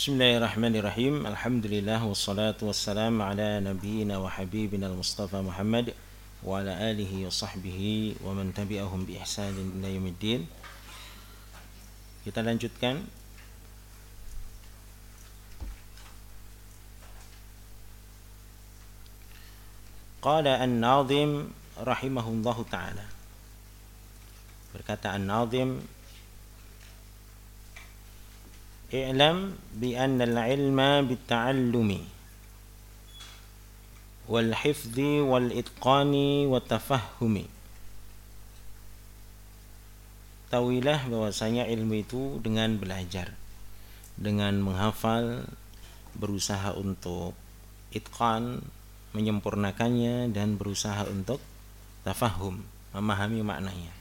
Bismillahirrahmanirrahim. Alhamdulillah wassalatu wassalamu ala nabiyyina wa habibina al-Mustafa Muhammad wa ala alihi wa sahbihi wa man tabi'ahum bi ihsanin ila yaumiddin. Kita lanjutkan Qala an-nazim rahimahullahu taala. Berkata an-nazim i'lam bi anna al-ilma wal hifdhi wal itqani wa tafahumi Tawilah bahwasanya ilmu itu dengan belajar dengan menghafal berusaha untuk itqan menyempurnakannya dan berusaha untuk tafahum memahami maknanya.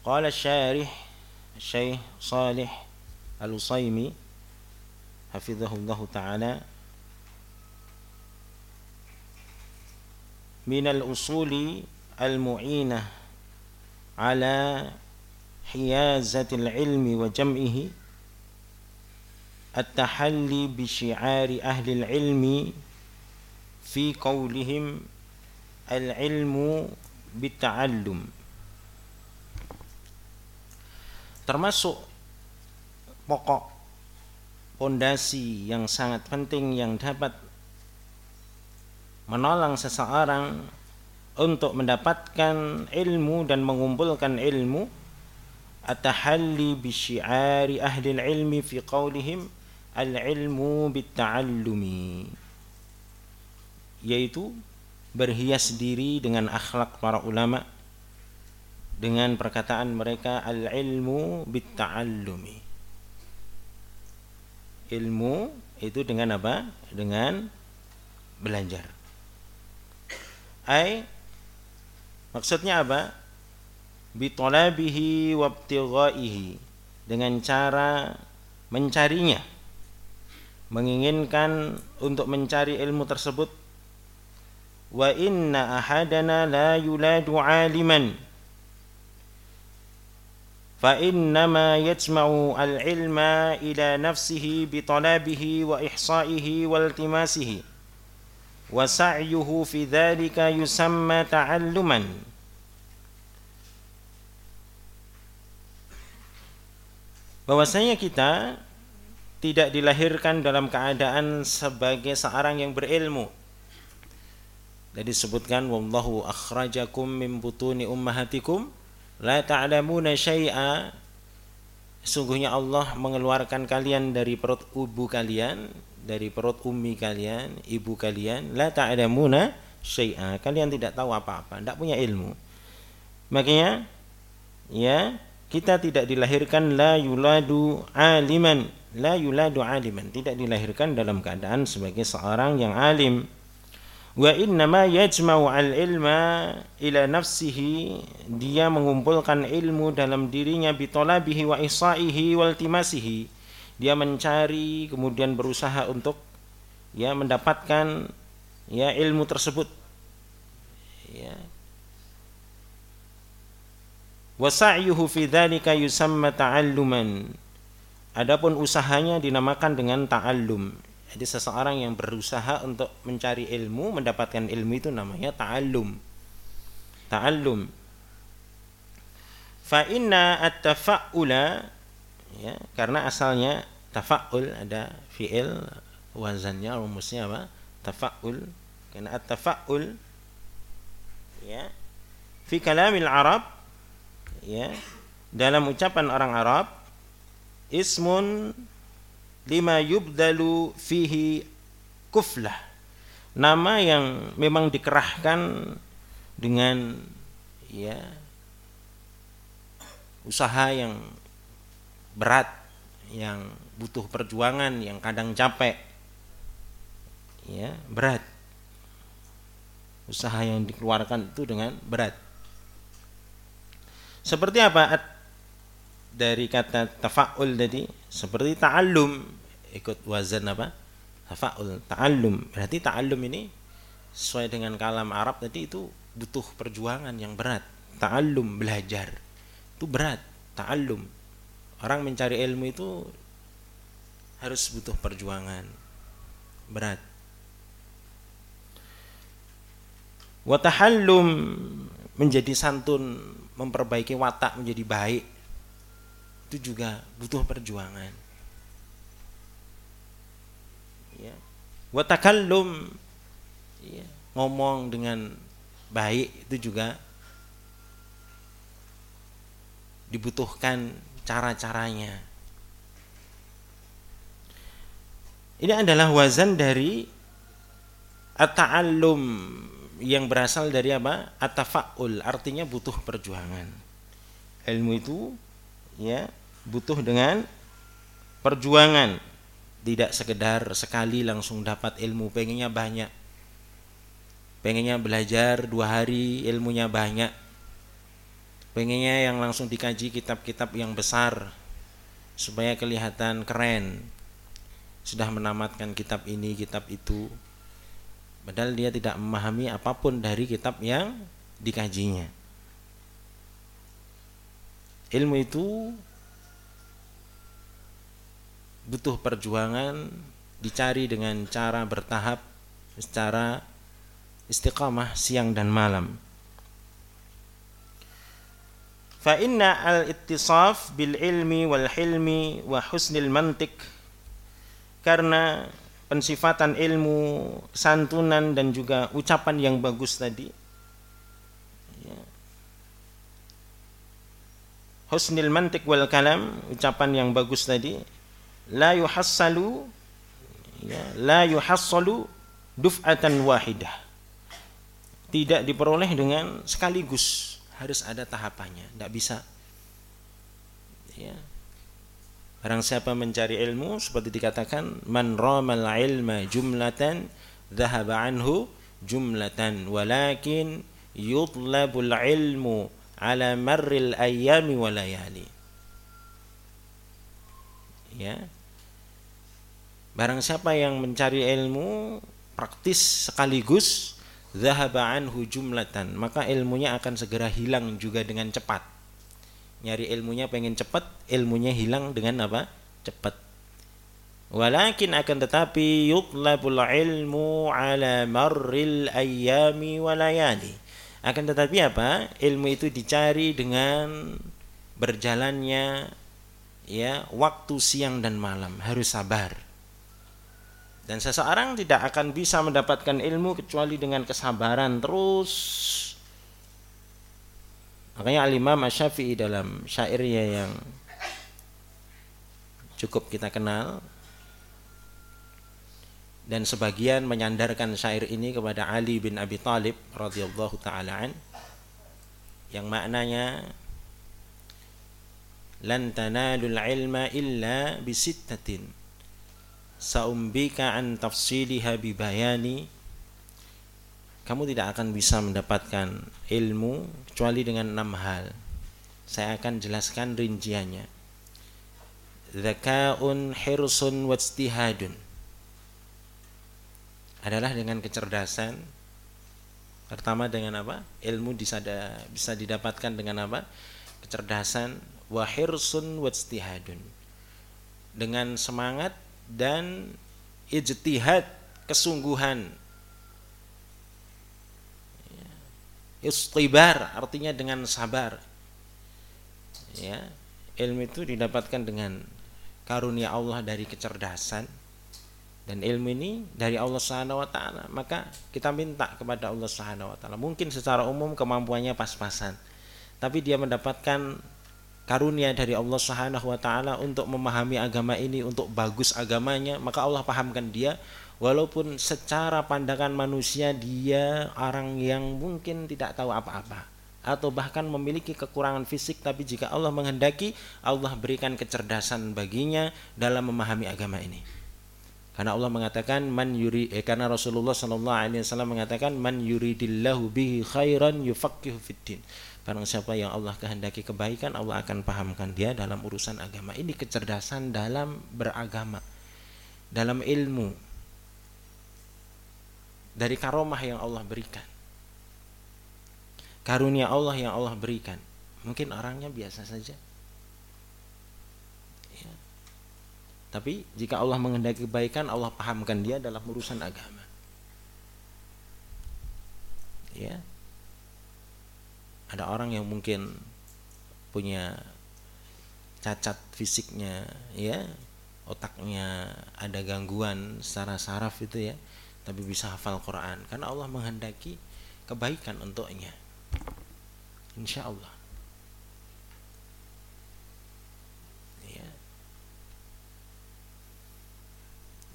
Qala syarih الشيخ صالح الوصيمي حفظه الله تعالى. من الأصول المعينة على حيازة العلم وجمعه التحلي بشعار أهل العلم في قولهم العلم بالتعلم. Termasuk pokok pondasi yang sangat penting yang dapat menolong seseorang untuk mendapatkan ilmu dan mengumpulkan ilmu at-tahalli bi syi'ari ahli ilmi fi qaulihim al-ilmu bit-ta'allumi yaitu berhias diri dengan akhlak para ulama dengan perkataan mereka al-ilmu bit-ta'allumi. Ilmu itu dengan apa? Dengan belajar. Ai maksudnya apa? Bitolabihi wabtighaihi dengan cara mencarinya menginginkan untuk mencari ilmu tersebut wa inna ahadana la yuladu aliman فإنما يجمع العلم إلى نفسه بطلبه وإحصائه والتماسه وسعيه في ذلك يسمى تعلما bahwasanya kita tidak dilahirkan dalam keadaan sebagai seorang yang berilmu. Jadi disebutkan wallahu akhrajakum min butuni ummahatikum la ta'lamuna syai'a. Sungguhnya Allah mengeluarkan kalian dari perut ibu kalian dari perut ummi kalian ibu kalian. La ta'lamuna syai'a. Kalian tidak tahu apa-apa tidak punya ilmu. Makanya ya kita tidak dilahirkan la yuladu aliman. La yuladu aliman. Tidak dilahirkan dalam keadaan sebagai seorang yang alim wa innama yajma'u al-ilma ila nafsihi. Dia mengumpulkan ilmu dalam dirinya bitolabihi wa isaihi wal timasihi dia mencari kemudian berusaha untuk ya mendapatkan ya ilmu tersebut. Ya. Wa sa'yuhu fi dzalika yusamma ta'alluman. Adapun usahanya dinamakan dengan ta'allum jadi seseorang yang berusaha untuk mencari ilmu, mendapatkan ilmu itu namanya ta'allum. Ta'allum. Fa inna at-tafa'ula ya, karena asalnya tafa'ul ada fi'il wazannya rumusnya apa? Tafa'ul. Karena at-tafa'ul ya fi kalamil Arab ya dalam ucapan orang Arab ismun lima yubdalu fihi kuflah. Nama yang memang dikerahkan dengan ya usaha yang berat yang butuh perjuangan yang kadang capek ya berat. Usaha yang dikeluarkan itu dengan berat. Seperti apa? Dari kata tafaul tadi seperti ta'allum ikut wazan apa? Tafa'ul ta'allum. Berarti ta'allum ini sesuai dengan kalam Arab tadi itu butuh perjuangan yang berat. Ta'allum belajar. Itu berat ta'allum. Orang mencari ilmu itu harus butuh perjuangan. Berat. Watahallum menjadi santun memperbaiki watak menjadi baik itu juga butuh perjuangan ya watakallum ya, ngomong dengan baik itu juga dibutuhkan cara-caranya ini adalah wazan dari at-ta'allum yang berasal dari apa? Atafaul artinya butuh perjuangan. Ilmu itu ya butuh dengan perjuangan. Tidak sekedar sekali langsung dapat ilmu, pengennya banyak. Pengennya belajar dua hari ilmunya banyak. Pengennya yang langsung dikaji kitab-kitab yang besar supaya kelihatan keren. Sudah menamatkan kitab ini, kitab itu Padahal dia tidak memahami apa pun dari kitab yang dikajinya. Ilmu itu butuh perjuangan, dicari dengan cara bertahap, secara istiqamah siang dan malam. Fa inna al-ittisaf bil ilmi wal hilmi wa husnil mantik karena pensifatan ilmu, santunan dan juga ucapan yang bagus tadi. Ya. Husnil mantik wal kalam, ucapan yang bagus tadi, la yuhassalu ya, la yuhassalu duf'atan wahidah. Tidak diperoleh dengan sekaligus, harus ada tahapannya, tidak bisa. Ya, Barang siapa mencari ilmu seperti dikatakan man ramal ilma jumlatan dhahaba anhu jumlatan walakin yutlabul ilmu ala marril ayami wa layali. Ya. Barang siapa yang mencari ilmu praktis sekaligus dhahaba anhu jumlatan, maka ilmunya akan segera hilang juga dengan cepat. Nyari ilmunya pengen cepat ilmunya hilang dengan apa? Cepat. Walakin akan tetapi yutlabul ilmu ala marril ayami walayali akan tetapi apa? Ilmu itu dicari dengan berjalannya ya waktu siang dan malam. Harus sabar dan seseorang tidak akan bisa mendapatkan ilmu kecuali dengan kesabaran terus. Makanya Al-Imam Syafi'i dalam syairnya yang cukup kita kenal dan sebagian menyandarkan syair ini kepada Ali bin Abi Thalib radhiyallahu taala an yang maknanya lan tanalul ilma illa bisittatin saumbika an tafsiliha bibayani kamu tidak akan bisa mendapatkan ilmu kecuali dengan enam hal. Saya akan jelaskan rinciannya. Zakaun hirsun wajtihadun adalah dengan kecerdasan. Pertama dengan apa? Ilmu bisa bisa didapatkan dengan apa? Kecerdasan wa hirsun wajtihadun. Dengan semangat dan ijtihad, kesungguhan. Istibar artinya dengan sabar. Ya ilmu itu didapatkan dengan karunia Allah dari kecerdasan. Dan ilmu ini dari Allah Subhanahu wa taala. Maka kita minta kepada Allah Subhanahu wa taala. Mungkin secara umum kemampuannya pas-pasan. Tapi dia mendapatkan karunia dari Allah Subhanahu wa taala untuk memahami agama ini untuk bagus agamanya maka Allah pahamkan dia. Walaupun secara pandangan manusia dia orang yang mungkin tidak tahu apa-apa atau bahkan memiliki kekurangan fisik tapi jika Allah menghendaki Allah berikan kecerdasan baginya dalam memahami agama ini. Karena Allah mengatakan man yuri eh, karena Rasulullah sallallahu alaihi wasallam mengatakan man yuridillahu bihi khairan yufaqihu fiddin barang siapa yang Allah kehendaki kebaikan Allah akan pahamkan dia dalam urusan agama ini kecerdasan dalam beragama dalam ilmu dari karomah yang Allah berikan. Karunia Allah yang Allah berikan. Mungkin orangnya biasa saja. Ya. Tapi jika Allah menghendaki kebaikan, Allah pahamkan dia dalam urusan agama. Ya. Ada orang yang mungkin punya cacat fisiknya, ya, otaknya ada gangguan secara saraf itu ya, tapi bisa hafal Quran karena Allah menghendaki kebaikan untuknya. Insya Allah.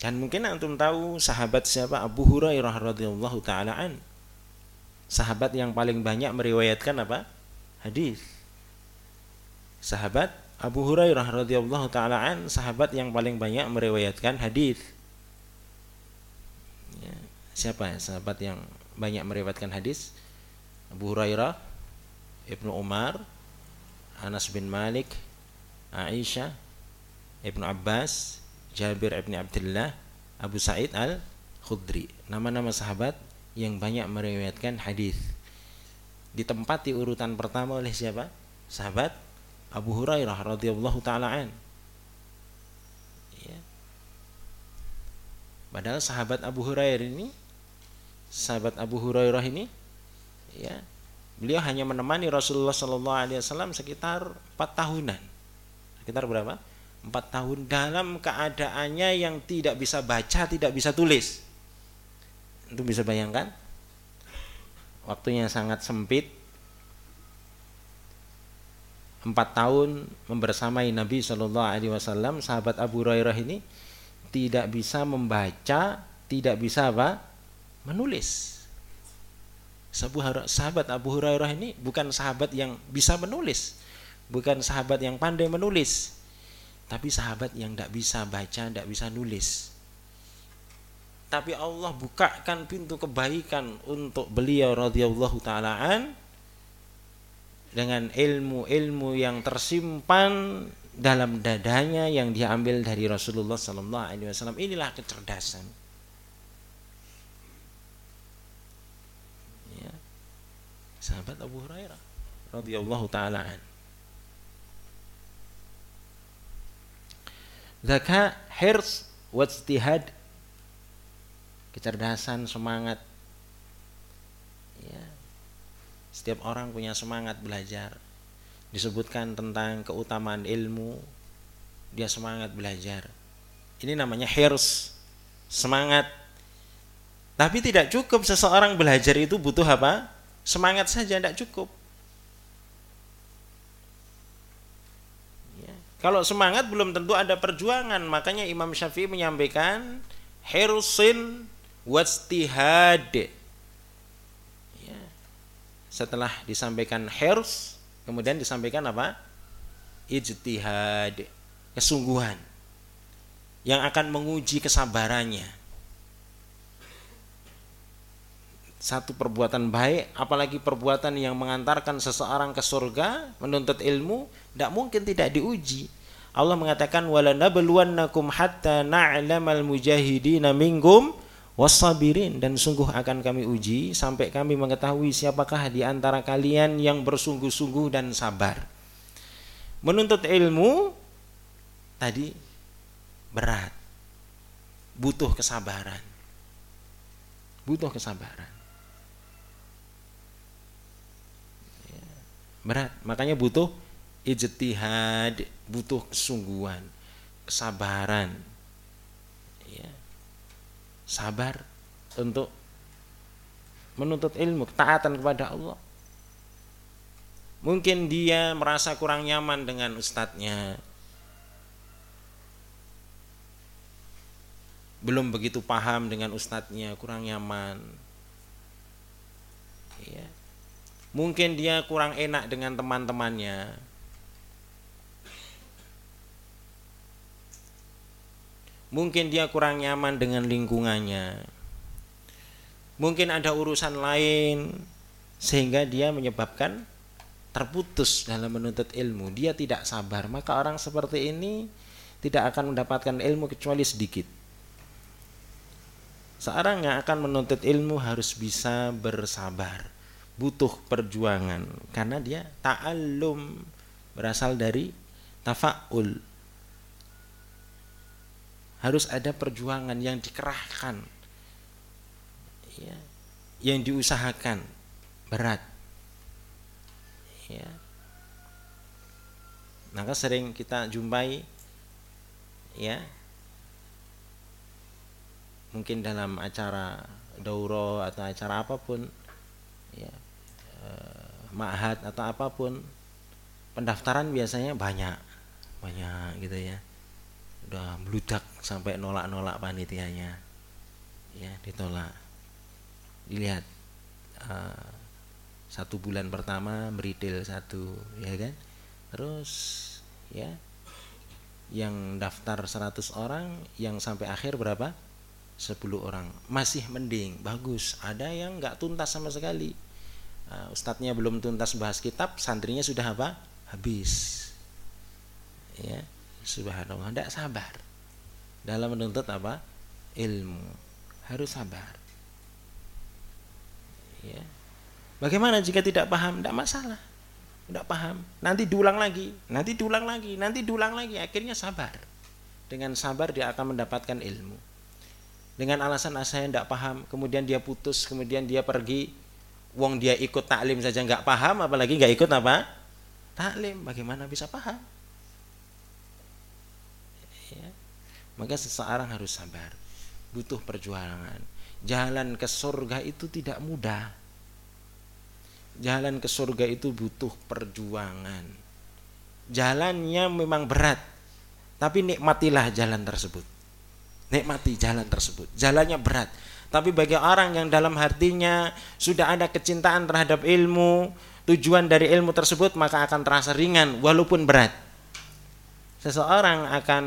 Dan mungkin antum tahu sahabat siapa Abu Hurairah radhiyallahu taala an. Sahabat yang paling banyak meriwayatkan apa? Hadis. Sahabat Abu Hurairah radhiyallahu taala an, sahabat yang paling banyak meriwayatkan hadis. Ya, siapa ya sahabat yang banyak meriwayatkan hadis? Abu Hurairah, Ibnu Umar, Anas bin Malik, Aisyah, Ibnu Abbas, Jabir bin Abdullah, Abu Sa'id Al-Khudri. Nama-nama sahabat yang banyak meriwayatkan hadis. Ditempati urutan pertama oleh siapa? Sahabat Abu Hurairah radhiyallahu taala an. Ya. Padahal sahabat Abu Hurairah ini sahabat Abu Hurairah ini ya beliau hanya menemani Rasulullah Shallallahu Alaihi Wasallam sekitar 4 tahunan sekitar berapa empat tahun dalam keadaannya yang tidak bisa baca, tidak bisa tulis. Itu bisa bayangkan? Waktunya sangat sempit. Empat tahun membersamai Nabi Shallallahu Alaihi Wasallam, sahabat Abu Hurairah ini tidak bisa membaca, tidak bisa apa? Menulis. Sahabat Abu Hurairah ini bukan sahabat yang bisa menulis, bukan sahabat yang pandai menulis, tapi sahabat yang tidak bisa baca, tidak bisa nulis. Tapi Allah bukakan pintu kebaikan untuk beliau radhiyallahu taalaan dengan ilmu-ilmu yang tersimpan dalam dadanya yang diambil dari Rasulullah sallallahu alaihi wasallam. Inilah kecerdasan. Ya. Sahabat Abu Hurairah radhiyallahu taalaan Zaka hirs wajtihad kecerdasan semangat. Ya. setiap orang punya semangat belajar. Disebutkan tentang keutamaan ilmu dia semangat belajar. Ini namanya hirs semangat. Tapi tidak cukup seseorang belajar itu butuh apa? Semangat saja tidak cukup. Kalau semangat belum tentu ada perjuangan. Makanya Imam Syafi'i menyampaikan hirsin wastihad. Ya. Setelah disampaikan hirs, kemudian disampaikan apa? Ijtihad, kesungguhan yang akan menguji kesabarannya. Satu perbuatan baik, apalagi perbuatan yang mengantarkan seseorang ke surga, menuntut ilmu, tidak mungkin tidak diuji. Allah mengatakan wala nabluwannakum hatta na'lamal mujahidina minkum wasabirin dan sungguh akan kami uji sampai kami mengetahui siapakah di antara kalian yang bersungguh-sungguh dan sabar. Menuntut ilmu tadi berat. Butuh kesabaran. Butuh kesabaran. Ya, berat, makanya butuh ijtihad butuh kesungguhan kesabaran ya sabar untuk menuntut ilmu ketaatan kepada Allah. Mungkin dia merasa kurang nyaman dengan ustadznya. Belum begitu paham dengan ustadznya kurang nyaman. Ya. mungkin dia kurang enak dengan teman-temannya Mungkin dia kurang nyaman dengan lingkungannya. Mungkin ada urusan lain sehingga dia menyebabkan terputus dalam menuntut ilmu. Dia tidak sabar. Maka orang seperti ini tidak akan mendapatkan ilmu kecuali sedikit. Seorang yang akan menuntut ilmu harus bisa bersabar, butuh perjuangan karena dia ta'allum berasal dari tafa'ul harus ada perjuangan yang dikerahkan ya, yang diusahakan. Berat. Ya. Maka sering kita jumpai ya mungkin dalam acara dauro atau acara apa pun ya eh, ma'had atau apa pun pendaftaran biasanya banyak banyak gitu ya udah meludak sampai nolak-nolak panitianya. Ya ditolak. Dilihat uh, satu bulan pertama meritil satu ya kan? Terus ya yang daftar 100 orang yang sampai akhir berapa? 10 orang. Masih mending. Bagus. Ada yang nggak tuntas sama sekali. Uh, ustadznya belum tuntas bahas kitab santrinya sudah apa? Habis. Ya subhanallah. Tidak sabar. Dalam menuntut apa? Ilmu. Harus sabar. Ya. Bagaimana jika tidak paham? Tidak masalah. Tidak paham. Nanti diulang lagi. Nanti diulang lagi. Nanti diulang lagi. Akhirnya sabar. Dengan sabar dia akan mendapatkan ilmu. Dengan alasan ah, saya tidak paham kemudian dia putus kemudian dia pergi wong dia ikut taklim saja nggak paham apalagi nggak ikut apa? Taklim. Bagaimana bisa paham ya. Maka seseorang harus sabar. Butuh perjuangan. Jalan ke surga itu tidak mudah. Jalan ke surga itu butuh perjuangan. Jalannya memang berat tapi nikmatilah jalan tersebut. Nikmati jalan tersebut. Jalannya berat. Tapi bagi orang yang dalam hatinya sudah ada kecintaan terhadap ilmu tujuan dari ilmu tersebut maka akan terasa ringan walaupun berat. Seseorang akan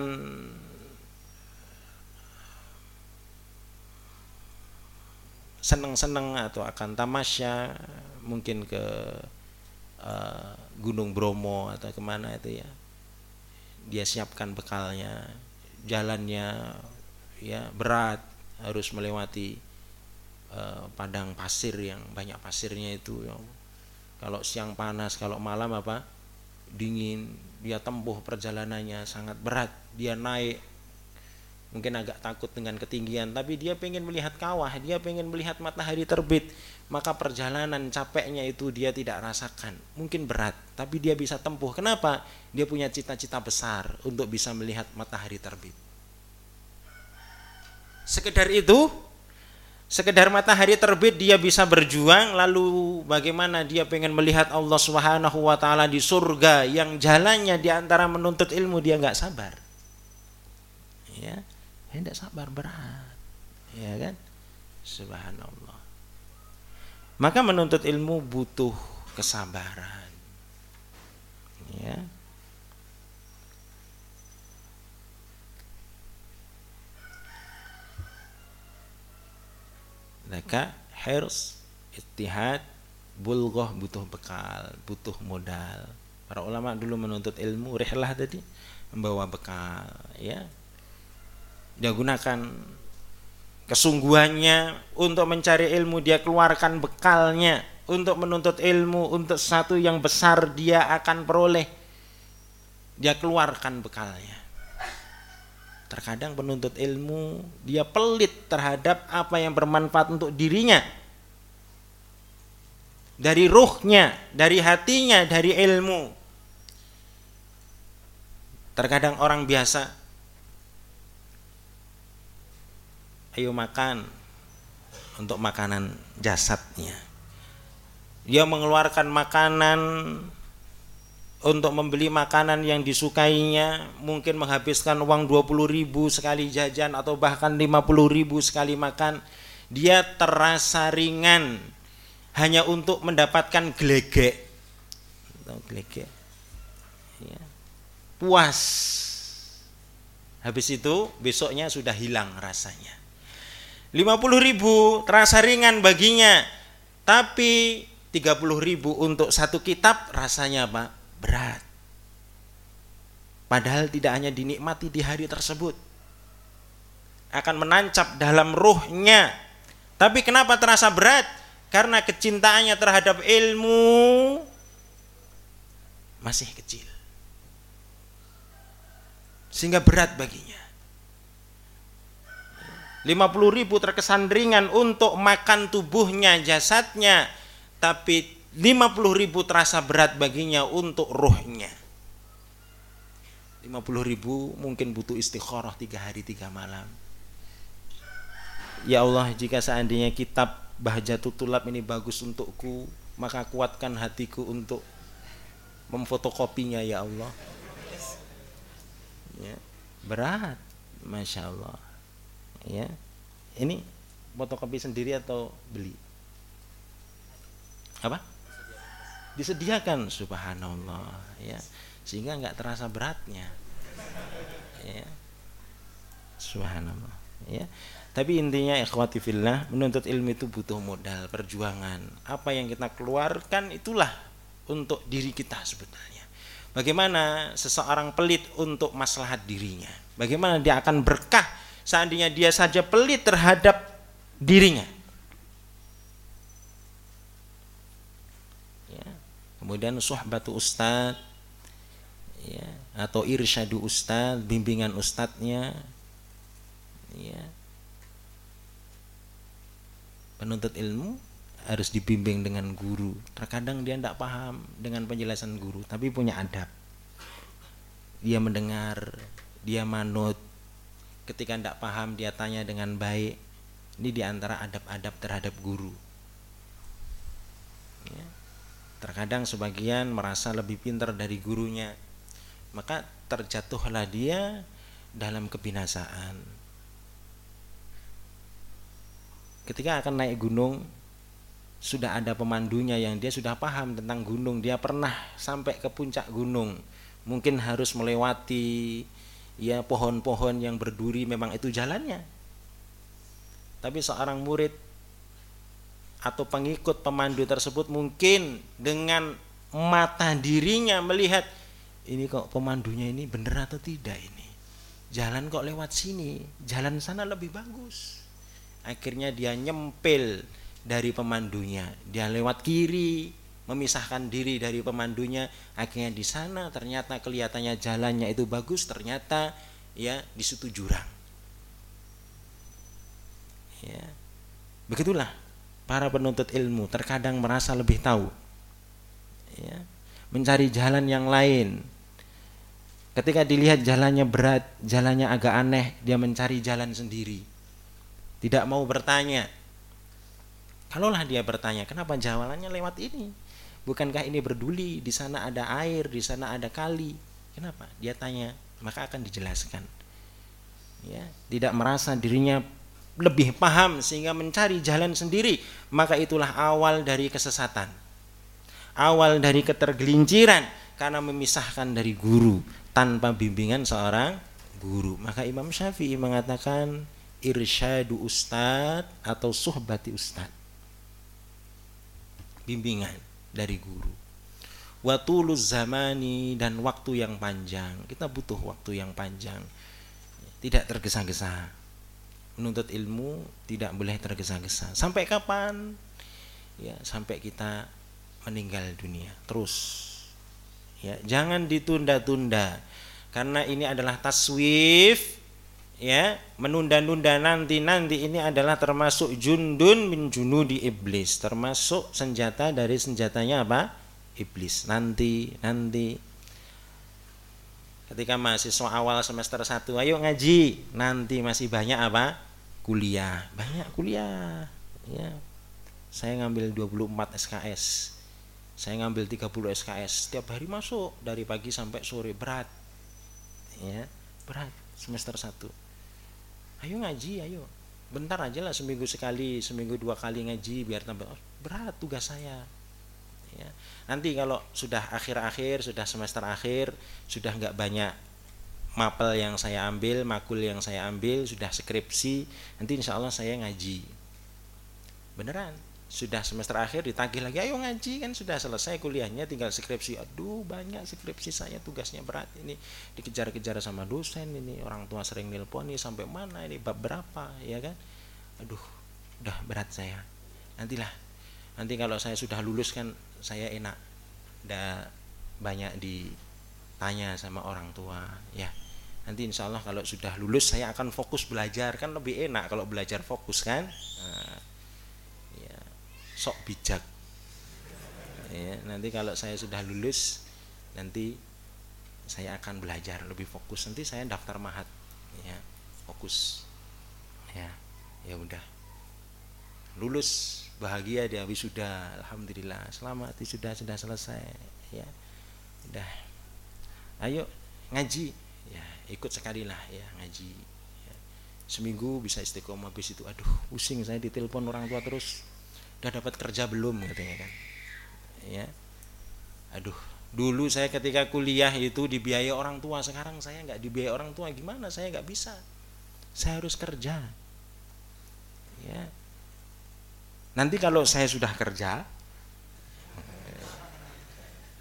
senang-senang atau akan tamasya mungkin ke uh, Gunung Bromo atau ke mana itu ya. Dia siapkan bekalnya jalannya ya berat harus melewati uh, padang pasir yang banyak pasirnya itu ya kalau siang panas kalau malam apa dingin dia tempuh perjalanannya sangat berat. Dia naik mungkin agak takut dengan ketinggian tapi dia pengen melihat kawah dia pengen melihat matahari terbit. Maka perjalanan capeknya itu dia tidak rasakan. Mungkin berat tapi dia bisa tempuh. Kenapa? Dia punya cita-cita besar untuk bisa melihat matahari terbit. Sekedar itu sekedar matahari terbit dia bisa berjuang. Lalu bagaimana dia pengen melihat Allah Subhanahu wa taala di surga? Yang jalannya di antara menuntut ilmu dia nggak sabar ya tidak sabar berat. Ya kan? Subhanallah. Maka menuntut ilmu butuh kesabaran. Ya. Maka hirs istihad bulgoh butuh bekal butuh modal. Para ulama dulu menuntut ilmu rihlah tadi membawa bekal ya dia gunakan kesungguhannya untuk mencari ilmu dia keluarkan bekalnya untuk menuntut ilmu untuk satu yang besar dia akan peroleh dia keluarkan bekalnya Terkadang penuntut ilmu dia pelit terhadap apa yang bermanfaat untuk dirinya. Dari ruhnya, dari hatinya, dari ilmu. Terkadang orang biasa ayo makan. Untuk makanan jasadnya. Dia mengeluarkan makanan untuk membeli makanan yang disukainya. Mungkin menghabiskan uang 20 ribu sekali jajan atau bahkan 50 ribu sekali makan. Dia terasa ringan. Hanya untuk mendapatkan gelegek. Gelegek? Ya. puas. Habis itu besoknya sudah hilang rasanya 50 ribu terasa ringan baginya tapi 30 ribu untuk satu kitab rasanya apa berat. Padahal tidak hanya dinikmati di hari tersebut. Akan menancap dalam ruhnya. Tapi kenapa terasa berat? Karena kecintaannya terhadap ilmu masih kecil. Sehingga berat baginya. 50 ribu terkesan ringan untuk makan tubuhnya, jasadnya, tapi 50 ribu terasa berat baginya untuk ruhnya. 50 ribu mungkin butuh istikharah tiga hari tiga malam. Ya Allah, jika seandainya kitab Bahjatul Tulab ini bagus untukku, maka kuatkan hatiku untuk memfotokopinya ya Allah. Ya, berat, masya Allah. Ya, ini fotokopi sendiri atau beli? Apa? Disediakan, subhanallah. Ya, sehingga nggak terasa beratnya. Ya, subhanallah. Ya, tapi intinya ikhwati fillah menuntut ilmu itu butuh modal perjuangan. Apa yang kita keluarkan itulah untuk diri kita sebetulnya. Bagaimana seseorang pelit untuk maslahat dirinya? Bagaimana dia akan berkah seandainya dia saja pelit terhadap dirinya? Ya. Kemudian suhbatu ustad ya, atau irsyadu ustad, bimbingan ustadznya ya penuntut ilmu harus dibimbing dengan guru. Terkadang dia tidak paham dengan penjelasan guru, tapi punya adab. Dia mendengar, dia manut. Ketika tidak paham, dia tanya dengan baik. Ini di antara adab-adab terhadap guru. Ya. Terkadang sebagian merasa lebih pintar dari gurunya, maka terjatuhlah dia dalam kebinasaan ketika akan naik gunung sudah ada pemandunya yang dia sudah paham tentang gunung dia pernah sampai ke puncak gunung mungkin harus melewati ya pohon-pohon yang berduri memang itu jalannya. Tapi seorang murid atau pengikut pemandu tersebut mungkin dengan mata dirinya melihat ini kok pemandunya ini benar atau tidak ini? Jalan kok lewat sini jalan sana lebih bagus. Akhirnya dia nyempil dari pemandunya. Dia lewat kiri memisahkan diri dari pemandunya. Akhirnya di sana ternyata kelihatannya jalannya itu bagus ternyata ya di situ jurang. Ya. Begitulah para penuntut ilmu terkadang merasa lebih tahu. Ya. Mencari jalan yang lain. Ketika dilihat jalannya berat jalannya agak aneh dia mencari jalan sendiri. Tidak mau bertanya. Kalaulah dia bertanya, kenapa jawalannya lewat ini? Bukankah ini berduli? Di sana ada air, di sana ada kali. Kenapa? Dia tanya, maka akan dijelaskan. Ya, tidak merasa dirinya lebih paham sehingga mencari jalan sendiri, maka itulah awal dari kesesatan. Awal dari ketergelinciran karena memisahkan dari guru tanpa bimbingan seorang guru. Maka Imam Syafi'i mengatakan irsyadu ustad atau suhbati ustad bimbingan dari guru. Watuluz zamani dan waktu yang panjang. Kita butuh waktu yang panjang. Tidak tergesa-gesa. Menuntut ilmu tidak boleh tergesa-gesa. Sampai kapan? Ya sampai kita meninggal dunia. Terus. Ya jangan ditunda-tunda. Karena ini adalah taswif ya menunda-nunda nanti-nanti ini adalah termasuk jundun min junudi iblis. Termasuk senjata dari senjatanya apa? Iblis. Nanti nanti. Ketika mahasiswa awal semester 1 ayo ngaji. Nanti masih banyak apa? Kuliah. Banyak kuliah. Ya. Saya ngambil 24 SKS saya ngambil 30 SKS setiap hari masuk dari pagi sampai sore. Berat. Ya berat semester 1 ayo ngaji ayo. Bentar aja lah seminggu sekali seminggu dua kali ngaji biar tambah. Oh, berat tugas saya. Ya. nanti kalau sudah akhir-akhir sudah semester akhir sudah nggak banyak mapel yang saya ambil makul yang saya ambil sudah skripsi nanti insya Allah saya ngaji. Beneran sudah semester akhir ditagih lagi ayo ngaji kan sudah selesai kuliahnya tinggal skripsi. Aduh banyak skripsi saya tugasnya berat. Ini dikejar-kejar sama dosen ini orang tua sering nelpon nih sampai mana ini? Bab berapa? Ya kan? Aduh udah berat saya. Nantilah nanti kalau saya sudah lulus kan saya enak. Udah banyak ditanya sama orang tua ya. Nanti insya Allah kalau sudah lulus saya akan fokus belajar kan lebih enak kalau belajar fokus kan? Nah, sok bijak. Ya, nanti kalau saya sudah lulus nanti saya akan belajar lebih fokus. Nanti saya daftar mahat ya fokus. Ya ya udah. Lulus bahagia dia wisuda. Alhamdulillah selamat sudah sudah selesai ya. Udah. Ayo ngaji. Ya ikut sekali lah ya ngaji ya. seminggu bisa istiqomah habis itu aduh pusing saya ditelepon orang tua terus udah dapat kerja belum katanya kan. Ya aduh dulu saya ketika kuliah itu dibiayai orang tua sekarang saya nggak dibiayai orang tua gimana? Saya nggak bisa. Saya harus kerja. Ya nanti kalau saya sudah kerja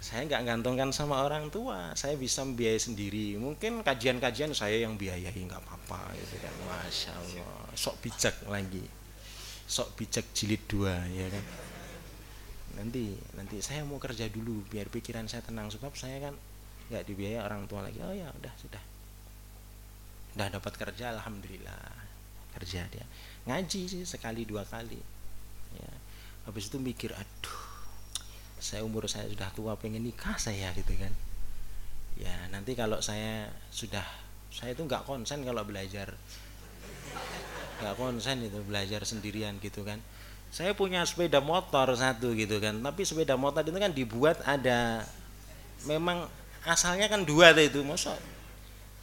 saya nggak gantungkan sama orang tua. Saya bisa membiayai sendiri. Mungkin kajian-kajian saya yang biayai nggak apa-apa gitu kan. Masya allah. Sok bijak lagi sok bijak jilid dua ya kan? Nanti nanti saya mau kerja dulu biar pikiran saya tenang. Sebab saya kan nggak dibiayai orang tua lagi. Oh ya udah sudah. Udah dapat kerja alhamdulillah. Kerja dia. Ngaji sih sekali dua kali ya. Habis itu mikir aduh saya umur saya sudah tua pengen nikah saya gitu kan. Ya nanti kalau saya sudah saya itu nggak konsen kalau belajar nggak konsen itu belajar sendirian gitu kan. Saya punya sepeda motor satu gitu kan tapi sepeda motor itu kan dibuat ada memang asalnya kan dua itu masa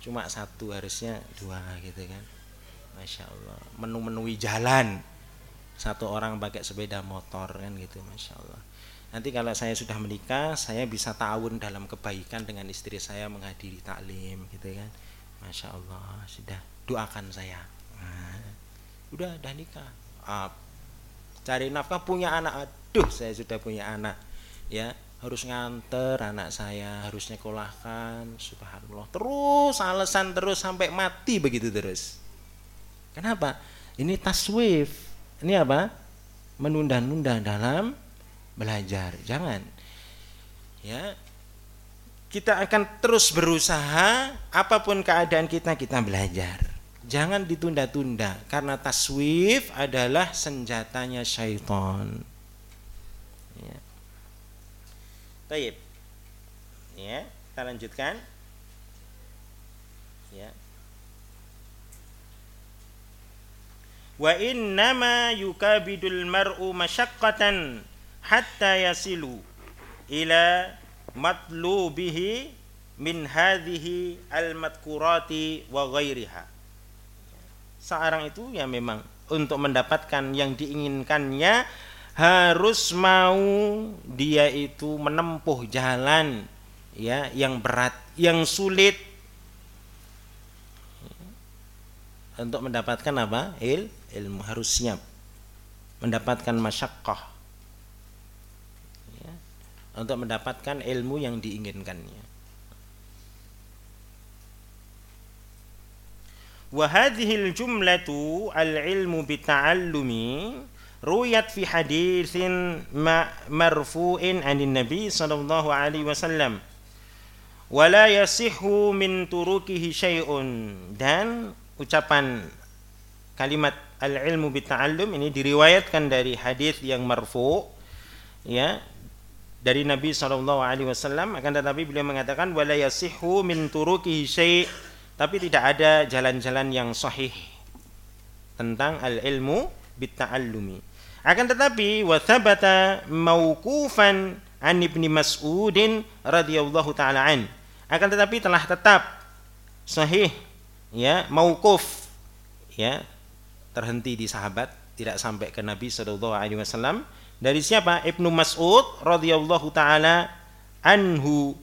cuma satu harusnya dua gitu kan. Masya Allah menu-menui jalan satu orang pakai sepeda motor kan gitu masya Allah. Nanti kalau saya sudah menikah saya bisa tahun dalam kebaikan dengan istri saya menghadiri taklim gitu kan. Masya Allah sudah doakan saya. Nah, udah udah nikah. Ah, cari nafkah punya anak. Aduh saya sudah punya anak ya. Harus nganter anak saya harus nyekolahkan subhanallah. Terus alasan terus sampai mati begitu terus. Kenapa? Ini taswif. Ini apa? Menunda-nunda dalam belajar. Jangan. Ya. Kita akan terus berusaha apa pun keadaan kita kita belajar jangan ditunda-tunda karena taswif adalah senjatanya syaitan ya. Taib. ya kita lanjutkan ya wa innama yukabidul mar'u masyaqqatan hatta yasilu ila matlubihi min hadhihi al-madkurati wa ghairiha. Seorang itu ya memang untuk mendapatkan yang diinginkannya harus mau dia itu menempuh jalan ya yang berat, yang sulit untuk mendapatkan apa? Il, ilmu harus siap mendapatkan masyakkah untuk mendapatkan ilmu yang diinginkannya. Wa hadhihi al-jumlatu al-ilmu bita'allumi ruyat fi haditsin marfu'in 'anil nabi sallallahu alaihi wasallam. Wala yasihu min turukihi syai'un. Dan ucapan kalimat al-ilmu bita'allum ini diriwayatkan dari hadis yang marfu ya dari Nabi Shallallahu Alaihi Wasallam. Akan tetapi beliau mengatakan wala yasihu min turukihi syai' tapi tidak ada jalan-jalan yang sahih tentang al ilmu bitta'allumi. Akan tetapi wa thabata mauqufan an ibni Mas'udin radhiyallahu taala an. Akan tetapi telah tetap sahih ya mauquf ya terhenti di sahabat tidak sampai ke Nabi sallallahu alaihi wasallam. Dari siapa? Ibnu Mas'ud radhiyallahu taala anhu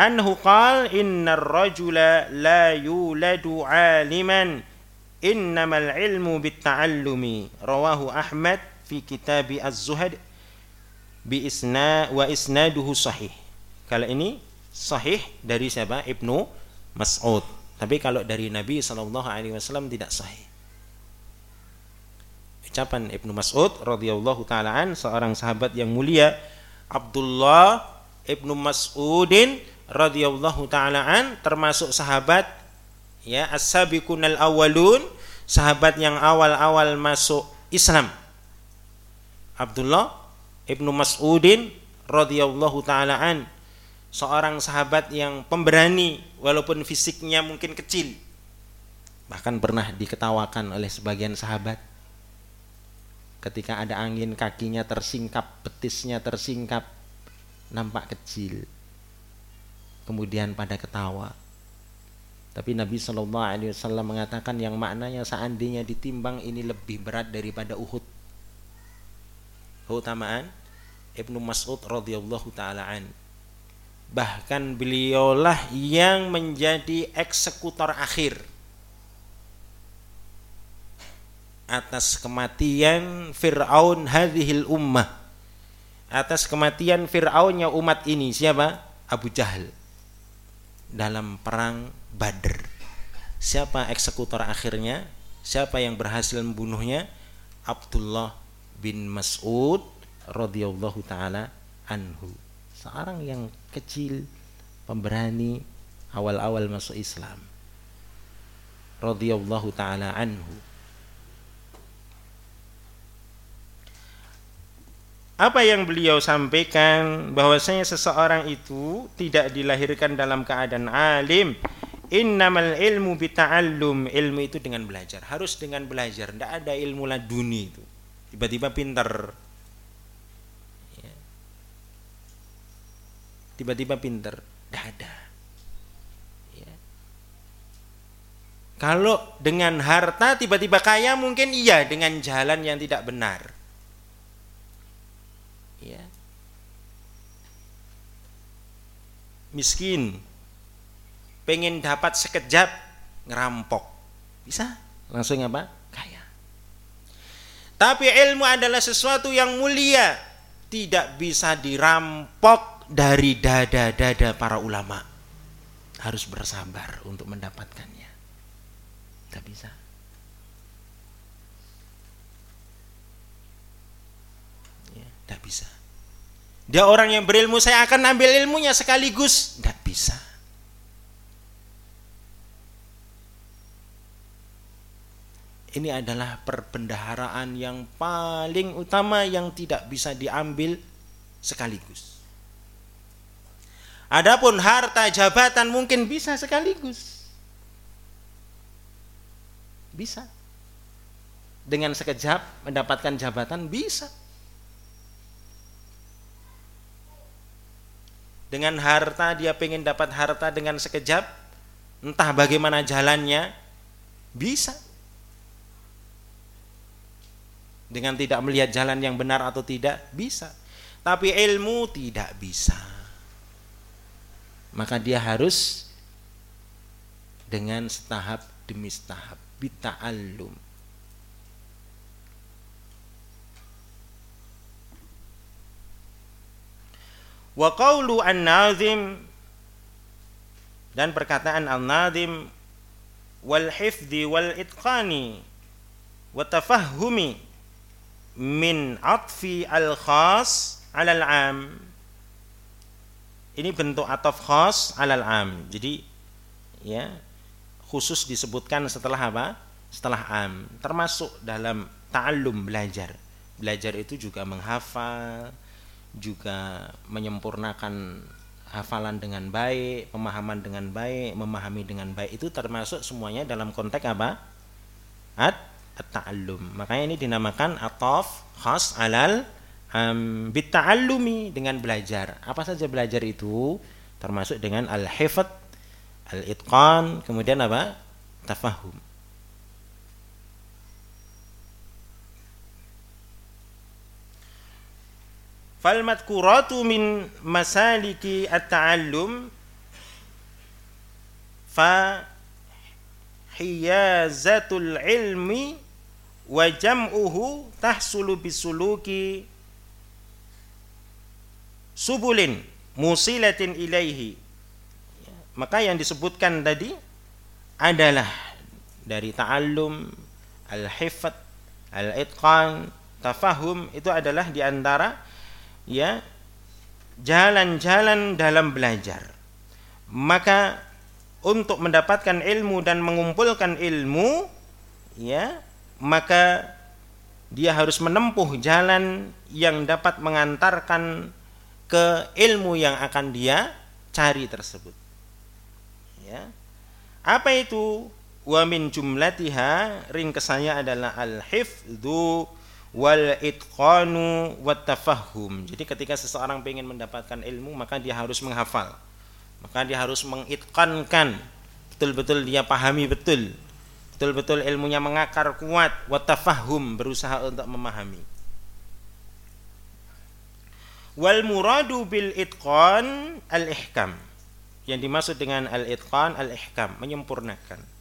anhu qal innar rajula la yuladu aliman. Innamal ilmu bitta'allumi. Rawahu Ahmad fi kitab az-zuhad bi isna wa isnaduhu sahih. Kalau ini sahih dari siapa? Ibnu Mas'ud. Tapi kalau dari Nabi sallallahu alaihi wasallam tidak sahih. Ucapan Ibnu Mas'ud radhiyallahu taala an seorang sahabat yang mulia Abdullah Ibnu Mas'udin radhiyallahu taala an termasuk sahabat ya as-sabiqunal awwalun sahabat yang awal-awal masuk Islam. Abdullah Ibnu Mas'udin radhiyallahu taala an seorang sahabat yang pemberani walaupun fisiknya mungkin kecil bahkan pernah diketawakan oleh sebagian sahabat. Ketika ada angin kakinya tersingkap betisnya tersingkap nampak kecil kemudian pada ketawa. Tapi Nabi Shallallahu Alaihi Wasallam mengatakan yang maknanya seandainya ditimbang ini lebih berat daripada Uhud. Keutamaan Ibnu Mas'ud radhiyallahu taala an. Bahkan beliaulah yang menjadi eksekutor akhir atas kematian Fir'aun hadhil ummah. Atas kematian Fir'aunnya umat ini siapa? Abu Jahal dalam perang Badr. Siapa eksekutor akhirnya? Siapa yang berhasil membunuhnya? Abdullah bin Mas'ud radhiyallahu taala anhu. Seorang yang kecil pemberani awal-awal masuk Islam. Radhiyallahu taala anhu apa yang beliau sampaikan bahwasanya seseorang itu tidak dilahirkan dalam keadaan alim? Innamal ilmu bita'allum. Ilmu itu dengan belajar. Harus dengan belajar. Tidak ada ilmu laduni itu. Tiba-tiba pintar tiba-tiba pinter. Tidak ada. Ya. kalau dengan harta tiba-tiba kaya mungkin iya. Dengan jalan yang tidak benar ya miskin pengen dapat sekejap ngerampok. Bisa? Langsung apa? Kaya. Tapi ilmu adalah sesuatu yang mulia. Tidak bisa dirampok dari dada-dada para ulama. Harus bersabar untuk mendapatkannya. Tidak bisa ya, tidak bisa dia orang yang berilmu saya akan ambil ilmunya sekaligus tidak bisa ini adalah perbendaharaan yang paling utama yang tidak bisa diambil sekaligus Adapun harta jabatan mungkin bisa sekaligus. Bisa. Dengan sekejap mendapatkan jabatan bisa. Dengan harta dia pengen dapat harta dengan sekejap, entah bagaimana jalannya, bisa. Dengan tidak melihat jalan yang benar atau tidak, bisa. Tapi ilmu tidak bisa maka dia harus dengan setahap demi setahap bita'allum wa qawlu an-nazim. Dan perkataan al-nazim wal hifdi wal itqani wa tafahumi min atfi al-khas al 'am. Ini bentuk atof khos alal am. Jadi ya khusus disebutkan setelah apa? Setelah am. Termasuk dalam ta'allum belajar. Belajar itu juga menghafal juga menyempurnakan hafalan dengan baik, pemahaman dengan baik, memahami dengan baik itu termasuk semuanya dalam konteks apa? At at-ta'allum. Makanya ini dinamakan atof khas alal um, bita'allumi dengan belajar. Apa saja belajar itu? Termasuk dengan al-hifat, al-itqan, kemudian apa? Tafahum. Fal madkuratu min masaliki at-ta'allum fa hiyazatul ilmi wa jam'uhu tahsulu bisuluki subulin musilatin ilaihi. Maka yang disebutkan tadi adalah dari ta'allum al-hifat al-itqan tafahum itu adalah di antara ya jalan-jalan dalam belajar. Maka untuk mendapatkan ilmu dan mengumpulkan ilmu ya maka dia harus menempuh jalan yang dapat mengantarkan ke ilmu yang akan dia cari tersebut. Ya. Apa itu? Wa min jumlatiha ringkesannya adalah al hifdzu wal itqanu wat tafahum. Jadi ketika seseorang ingin mendapatkan ilmu maka dia harus menghafal. Maka dia harus mengitqankan betul-betul dia pahami betul. Betul-betul ilmunya mengakar kuat wat tafahum berusaha untuk memahami. Wal muradu bil itqan al ihkam. Yang dimaksud dengan al itqan al ihkam menyempurnakan.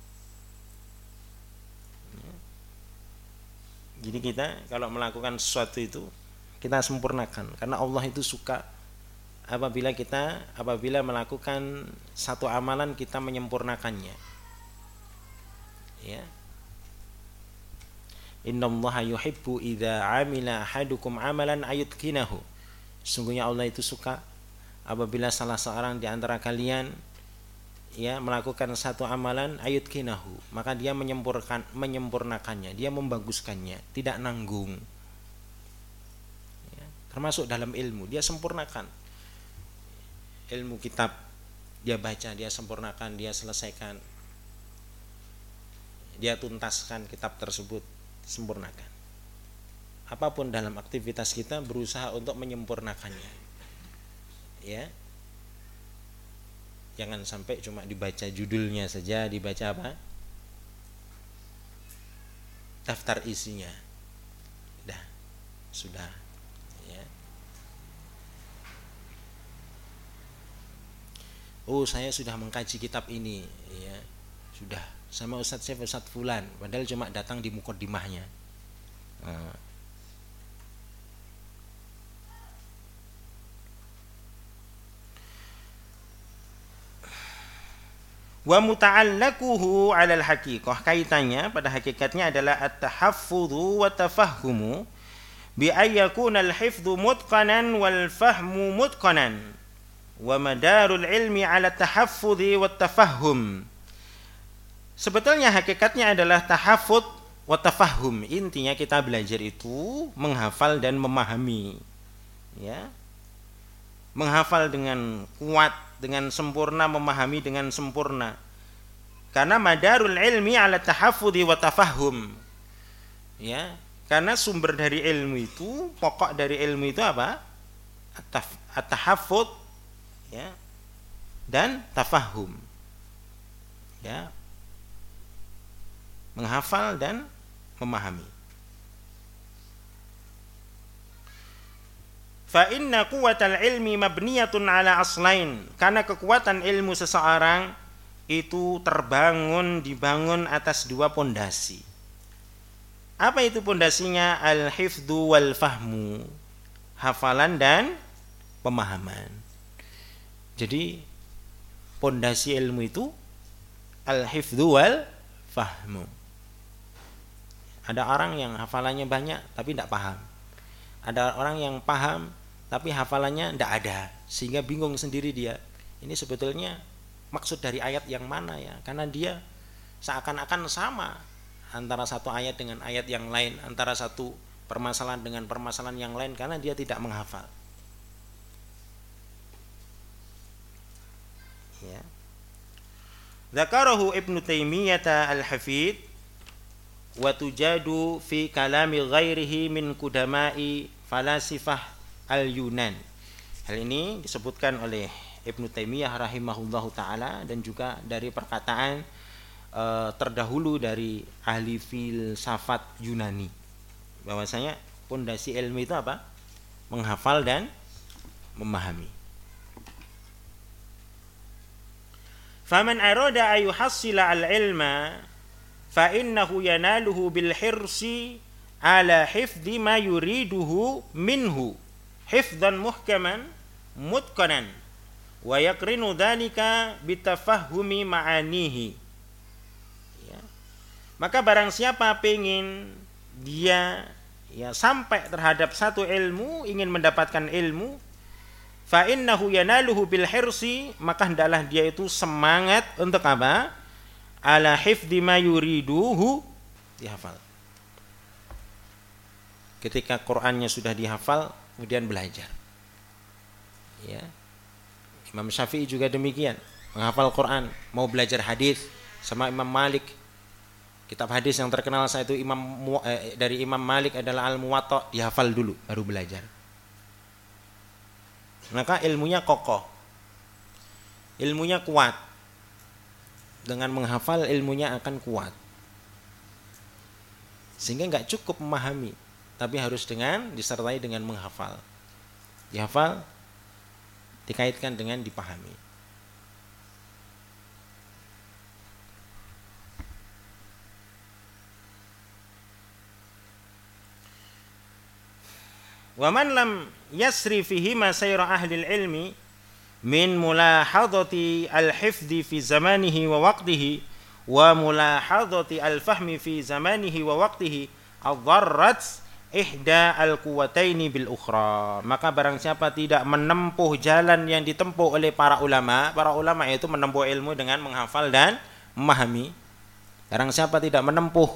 Jadi kita kalau melakukan sesuatu itu kita sempurnakan karena Allah itu suka apabila kita apabila melakukan satu amalan kita menyempurnakannya. Ya. Innallaha yuhibbu idza amila ahadukum amalan ayutqinahu. Sungguhnya Allah itu suka apabila salah seorang di antara kalian ya melakukan satu amalan ayat kinahu maka dia menyempurnakan menyempurnakannya dia membaguskannya tidak nanggung. Ya, termasuk dalam ilmu dia sempurnakan. Ilmu kitab dia baca dia sempurnakan dia selesaikan. Dia tuntaskan kitab tersebut sempurnakan. Apa pun dalam aktivitas kita berusaha untuk menyempurnakannya. Ya jangan sampai cuma dibaca judulnya saja dibaca apa? Daftar isinya. Dah sudah ya. Oh saya sudah mengkaji kitab ini ya. Sudah. Sama Ustadz saya Ustadz Fulan padahal cuma datang di mukodimahnya nah, wa muta'allaquhu 'alal haqiqah. Kaitannya pada hakikatnya adalah at-tahaffudhu wa tafahhumu bi ayyakuna al-hifdhu mutqanan wal fahmu mutqanan. Wa madarul ilmi 'ala tahaffudhi wa tafahhum. Sebetulnya hakikatnya adalah tahaffud wa tafahhum. Intinya kita belajar itu menghafal dan memahami ya. Menghafal dengan kuat dengan sempurna memahami dengan sempurna. Karena madarul ilmi ala tahaffudhi wa tafahum. Ya karena sumber dari ilmu itu pokok dari ilmu itu apa? At-tahaffud ya dan tafahum. Ya menghafal dan memahami Fa inna quwwatal ilmi mabniyatun ala aslain. Karena kekuatan ilmu seseorang itu terbangun dibangun atas dua pondasi. Apa itu pondasinya? Al-hifdzu wal fahmu. Hafalan dan pemahaman. Jadi pondasi ilmu itu al-hifdzu wal fahmu. Ada orang yang hafalannya banyak tapi tidak paham. Ada orang yang paham tapi hafalannya tidak ada. Sehingga bingung sendiri dia. Ini sebetulnya maksud dari ayat yang mana ya? Karena dia seakan-akan sama antara satu ayat dengan ayat yang lain antara satu permasalahan dengan permasalahan yang lain karena dia tidak menghafal. Ya. Zakarahu Ibnu Taimiyah al-Hafid wa tujadu fi kalami ghairihi min kudamai falasifah al-Yunan. Hal ini disebutkan oleh Ibnu Taimiyah rahimahullah taala dan juga dari perkataan e, terdahulu dari ahli filsafat Yunani. Bahwasanya pondasi ilmu itu apa? Menghafal dan memahami. Faman arada ayuhassila al-ilma fa innahu yanaluhu bil hirsi ala hifdhi ma yuriduhu minhu hifdzan muhkaman mutqanan. Wa yakrinu dhalika bitafahumi ma'anihi. Ya. maka barang siapa ingin dia ya sampai terhadap satu ilmu ingin mendapatkan ilmu fa innahu yanaluhu bil hirsi maka hendaklah dia itu semangat untuk apa? Ala hifdzi ma yuriduhu. Dihafal. Ketika Qur'annya sudah dihafal kemudian belajar. Ya. Imam Syafi'i juga demikian. Menghafal Quran mau belajar hadis sama Imam Malik. Kitab hadis yang terkenal saya itu Imam eh, dari Imam Malik adalah Al Muwatta dihafal dulu baru belajar. Maka ilmunya kokoh. Ilmunya kuat. Dengan menghafal ilmunya akan kuat. Sehingga nggak cukup memahami tapi harus dengan disertai dengan menghafal. Dihafal dikaitkan dengan dipahami. Waman lam yasri fihi ma sayra ahli ilmi min mulahadati al-hifdi fi zamanihi wa waqtihi wa mulahadati al-fahmi fi zamanihi wa waqtihi ad-darrat ihda al-quwataini bil ukhra maka barang siapa tidak menempuh jalan yang ditempuh oleh para ulama para ulama itu menempuh ilmu dengan menghafal dan memahami. Barang siapa tidak menempuh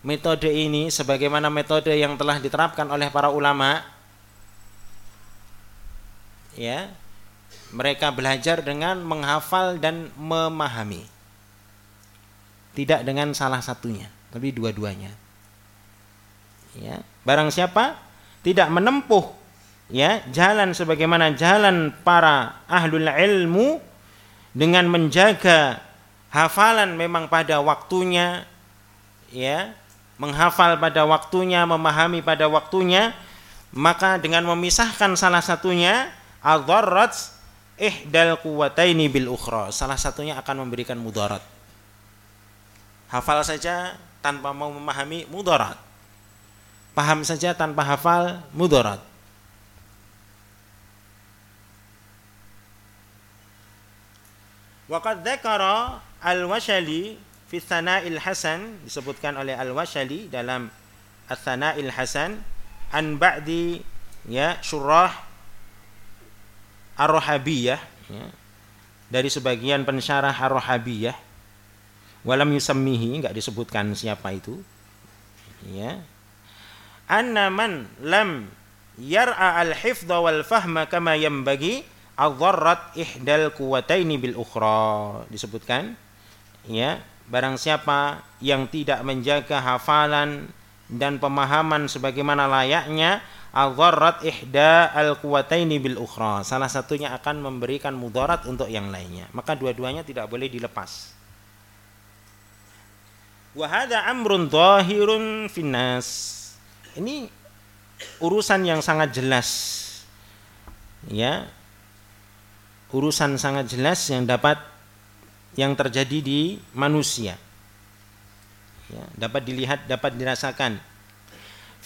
metode ini sebagaimana metode yang telah diterapkan oleh para ulama ya mereka belajar dengan menghafal dan memahami. Tidak dengan salah satunya tapi dua-duanya. Ya barang siapa tidak menempuh ya jalan sebagaimana jalan para ahlul ilmu dengan menjaga hafalan memang pada waktunya ya menghafal pada waktunya memahami pada waktunya maka dengan memisahkan salah satunya adharrat ihdal quwataini bil ukhra. Salah satunya akan memberikan mudarat. Hafal saja tanpa mau memahami mudarat. Paham saja tanpa hafal mudarat. Waqad dzakara Al-Washali fi Tsana'il Hasan disebutkan oleh Al-Washali dalam Ats-Tsana'il Hasan an ba'di ya syurah Ar-Rohabiyah ya, dari sebagian pensyarah Ar-Rohabiyah walam yusammihi enggak disebutkan siapa itu ya anna man lam yar'a al-hifdha wal fahma kama yanbaghi adharrat ihdal quwataini bil ukhra disebutkan ya barang siapa yang tidak menjaga hafalan dan pemahaman sebagaimana layaknya adharrat ihda al quwataini bil ukhra. Salah satunya akan memberikan mudarat untuk yang lainnya. Maka dua-duanya tidak boleh dilepas. Wa amrun dhahirun finnas. Ini urusan yang sangat jelas. Ya. Urusan sangat jelas yang dapat yang terjadi di manusia. Ya, dapat dilihat, dapat dirasakan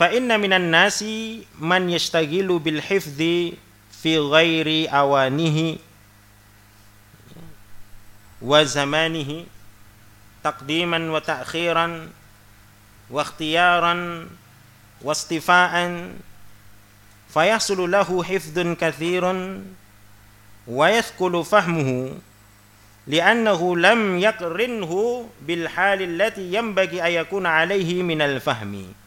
fa inna minan nasi man yastagilu bil hifdhi fi ghairi awanihi wa zamanihi taqdiman wa ta'khiran wa ikhtiyaran wa istifa'an fayahsulu lahu hifdhun kathirun wa yathqulu fahmuhu li'annahu lam yaqrinhu bil hali allati yanbaghi an yakuna alayhi min al fahmi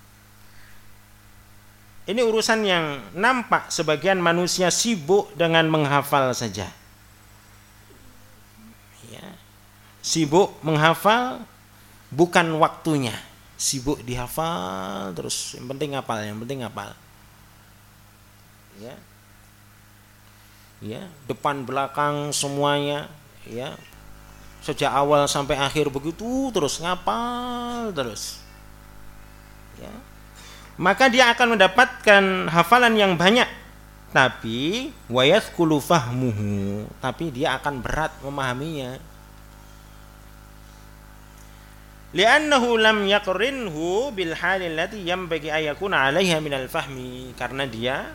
ini urusan yang nampak sebagian manusia sibuk dengan menghafal saja. Ya. Sibuk menghafal bukan waktunya. Sibuk dihafal terus yang penting hafal, yang penting hafal. Ya. Ya, depan belakang semuanya ya. Sejak awal sampai akhir begitu terus ngapal terus. Ya maka dia akan mendapatkan hafalan yang banyak tapi wayathqulu fahmuhu tapi dia akan berat memahaminya li'annahu lam yaqrinhu bil halil lati yanbaghi ayakuna 'alaiha minal fahmi. Karena dia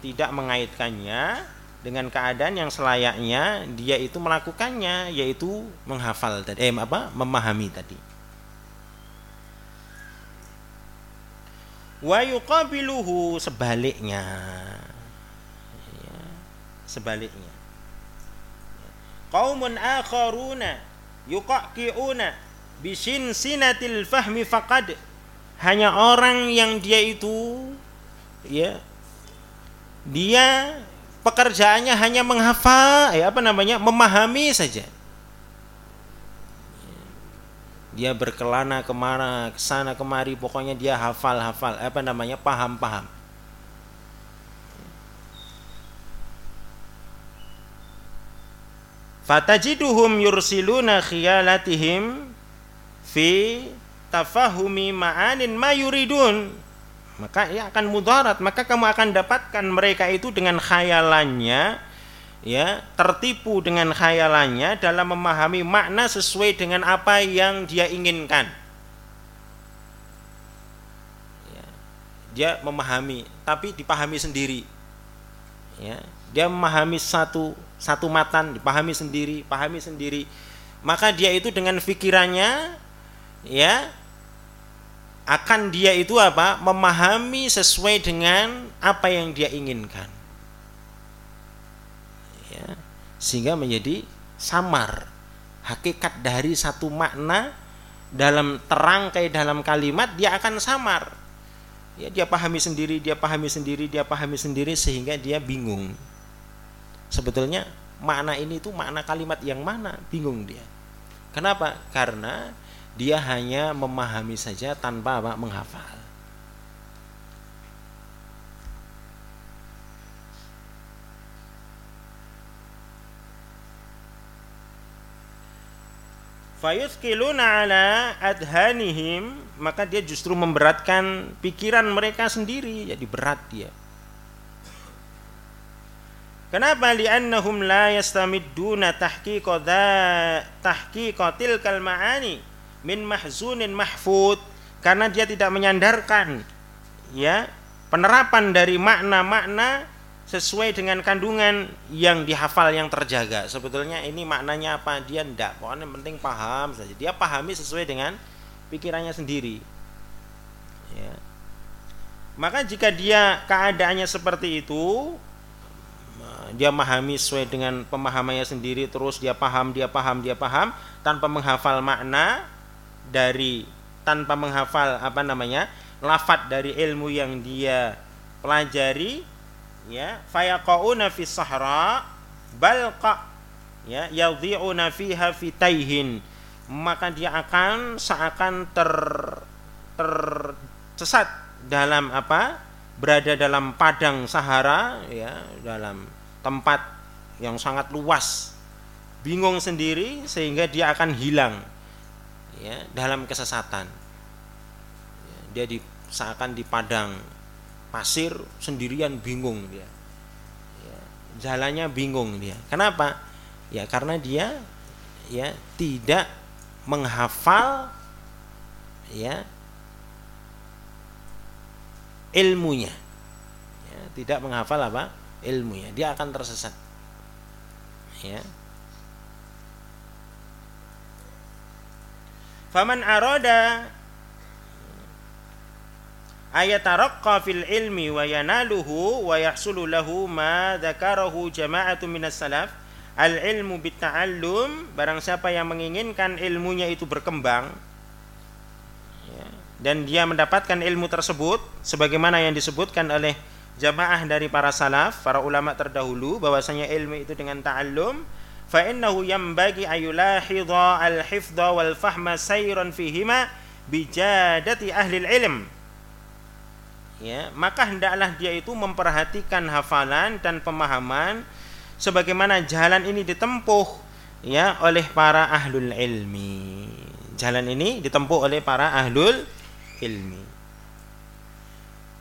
tidak mengaitkannya dengan keadaan yang selayaknya dia itu melakukannya yaitu menghafal tadi eh apa memahami tadi. Wa yuqabiluhu sebaliknya. Ya. sebaliknya. Qaumun akharuna yuqaqiuna bisin sinatil fahmi faqad. Hanya orang yang dia itu ya dia pekerjaannya hanya menghafal ya apa namanya memahami saja. Dia berkelana ke mana ke sana kemari pokoknya dia hafal hafal apa namanya paham paham fatajiduhum yursiluna khiyalatihim fi tafahumi ma'anin mayuridun maka ya akan mudarat maka kamu akan dapatkan mereka itu dengan khayalannya ya tertipu dengan khayalannya dalam memahami makna sesuai dengan apa yang dia inginkan. Ya, dia memahami tapi dipahami sendiri. Ya dia memahami satu satu matan dipahami sendiri pahami sendiri. Maka dia itu dengan pikirannya ya akan dia itu apa? Memahami sesuai dengan apa yang dia inginkan. Ya, sehingga menjadi samar. Hakikat dari satu makna dalam terang kayak dalam kalimat dia akan samar. Ya, dia pahami sendiri, dia pahami sendiri, dia pahami sendiri sehingga dia bingung. Sebetulnya makna ini itu makna kalimat yang mana? Bingung dia. Kenapa? Karena dia hanya memahami saja tanpa apa menghafal. Fayuskiluna ala adhanihim maka dia justru memberatkan pikiran mereka sendiri. Jadi berat dia. Kenapa? Li'annahum la yastamidduna tahqiqa tahqiqa tilkal ma'ani min mahzunin mahfud karena dia tidak menyandarkan ya penerapan dari makna-makna sesuai dengan kandungan yang dihafal yang terjaga. Sebetulnya ini maknanya apa? Dia ndak, pokoknya penting paham saja. Dia pahami sesuai dengan pikirannya sendiri. Ya. Maka jika dia keadaannya seperti itu, dia memahami sesuai dengan pemahamannya sendiri, terus dia paham, dia paham, dia paham tanpa menghafal makna, dari tanpa menghafal apa namanya lafat dari ilmu yang dia pelajari ya fayaqauna fi sahra balqa ya yadhi'una fiha fitaihin maka dia akan seakan ter tersesat dalam apa berada dalam padang Sahara ya dalam tempat yang sangat luas. Bingung sendiri sehingga dia akan hilang ya dalam kesesatan. Ya, dia di seakan di padang pasir sendirian bingung dia. Ya, jalannya bingung dia. Kenapa? Ya karena dia ya tidak menghafal ya ilmunya. Ya, tidak menghafal apa? Ilmunya. Dia akan tersesat. Ya faman arada ayataraqqa fil ilmi wa yanaluhu wa yahsulu lahu ma dzakarahu jama'atu minas salaf. Al ilmu bitta'allum barang siapa yang menginginkan ilmunya itu berkembang ya, dan dia mendapatkan ilmu tersebut sebagaimana yang disebutkan oleh jamaah dari para salaf para ulama terdahulu bahwasanya ilmu itu dengan ta'allum innahu yanbaghi ayulahidha al-hifdha wal fahma sayran fihima bijadati ahli ilm ya maka hendaklah dia itu memperhatikan hafalan dan pemahaman sebagaimana jalan ini ditempuh ya oleh para ahlul ilmi. Jalan ini ditempuh oleh para ahlul ilmi.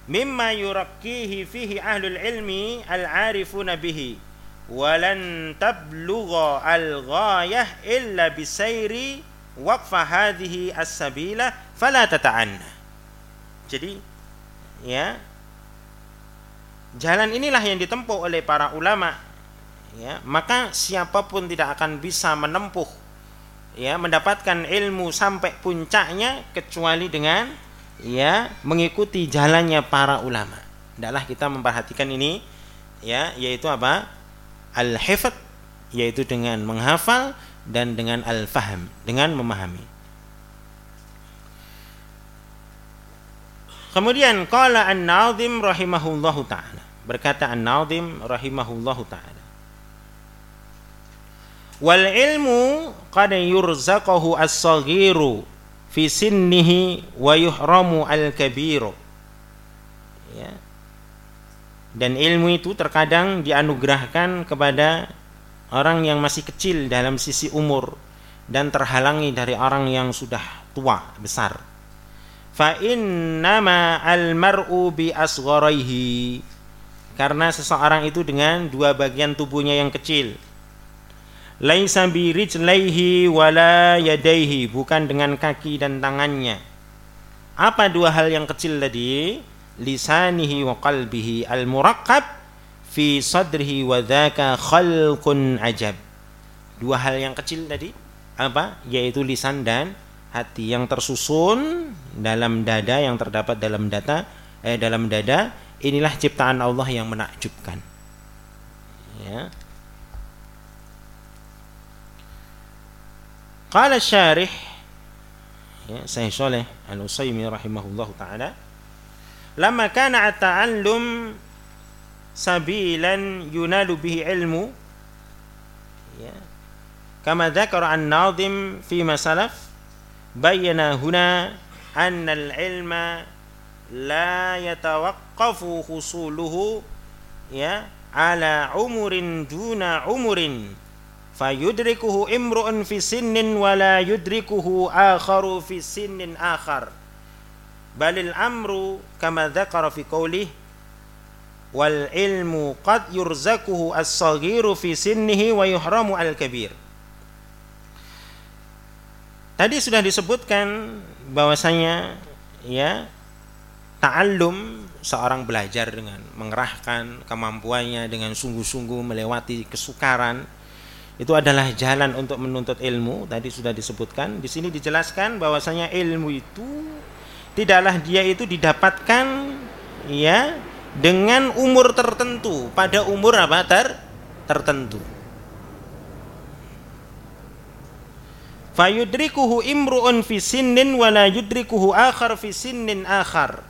Mimma yurakkihi fihi ahlul ilmi al-arifuna bihi walan tablugha al-ghayah illa bisairi waqfa hadhihi as-sabila fala tata'anna. Jadi ya jalan inilah yang ditempuh oleh para ulama ya maka siapa pun tidak akan bisa menempuh ya mendapatkan ilmu sampai puncaknya kecuali dengan ya mengikuti jalannya para ulama. Hendaklah kita memperhatikan ini ya yaitu apa? Al-hifd yaitu dengan menghafal dan dengan al-faham, dengan memahami. Kemudian qala An-Nazim rahimahullahu taala. Berkata An-Nazim rahimahullahu taala. Wal ilmu qad yurzaqahu as-saghiru fi sinnihi wa yuhramu al-kabiru. Dan ilmu itu terkadang dianugerahkan kepada orang yang masih kecil dalam sisi umur dan terhalangi dari orang yang sudah tua besar. Fa innama al mar'u bi asgharihi. Karena seseorang itu dengan dua bagian tubuhnya yang kecil. Laisa bi rijlaihi wala yadaihi bukan dengan kaki dan tangannya. Apa dua hal yang kecil tadi lisanihi wa qalbihi al murakkab fi sadrihi wa dzaka khalqun ajab. Dua hal yang kecil tadi apa? Yaitu lisan dan hati yang tersusun dalam dada yang terdapat dalam data eh dalam dada. Inilah ciptaan Allah yang menakjubkan. Ya. Qala syarih ya Syekh Saleh Al-Utsaimin rahimahullahu taala لما كان التعلم سبيلا ينال به علم كما ذكر الناظم فيما سلف بين هنا أن العلم لا يتوقف حصوله على عمر دون عمر فيدركه امرؤ في سن ولا يدركه آخر في سن آخر. Balil amru kama dzakara fi qawlih wal ilmu qad yurzakuhu as-saghiru fi sinnihi wa yuhramu al-kabir. Tadi sudah disebutkan bahwasanya ya ta'allum seorang belajar dengan mengerahkan kemampuannya dengan sungguh-sungguh melewati kesukaran itu adalah jalan untuk menuntut ilmu. Tadi sudah disebutkan. Di sini dijelaskan bahwasanya ilmu itu tidaklah dia itu didapatkan ya dengan umur tertentu. Pada umur apa? Ter tertentu. Fayudrikuhu imru'un fi sinnin wa la yudrikuhu akhar fi sinnin akhar.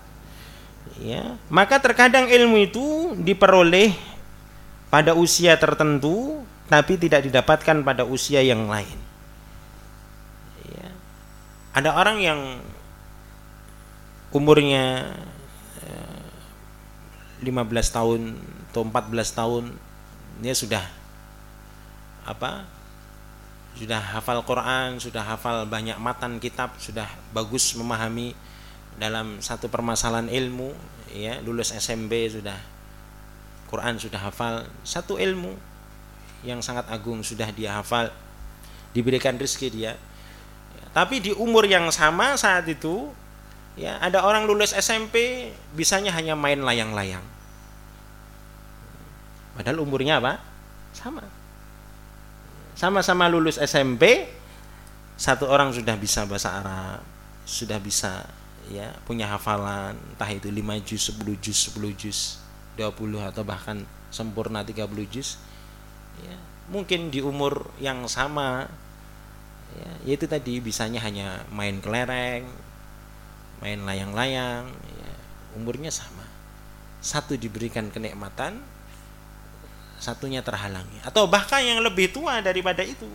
Ya maka terkadang ilmu itu diperoleh pada usia tertentu tapi tidak didapatkan pada usia yang lain. Ya. ada orang yang umurnya 15 eh, tahun atau 14 tahun dia sudah apa sudah hafal Quran, sudah hafal banyak matan kitab, sudah bagus memahami dalam satu permasalahan ilmu, ya lulus SMP sudah Quran sudah hafal satu ilmu yang sangat agung sudah dia hafal, diberikan rezeki dia. Tapi di umur yang sama saat itu, ya ada orang lulus SMP bisanya hanya main layang-layang. Padahal umurnya apa? Sama sama-sama lulus SMP satu orang sudah bisa bahasa Arab sudah bisa ya punya hafalan entah itu 5 juz 10 juz 10 juz 20 atau bahkan sempurna 30 juz ya mungkin di umur yang sama ya yaitu tadi bisanya hanya main kelereng main layang-layang ya, umurnya sama. Satu diberikan kenikmatan satunya terhalangi. Atau bahkan yang lebih tua daripada itu.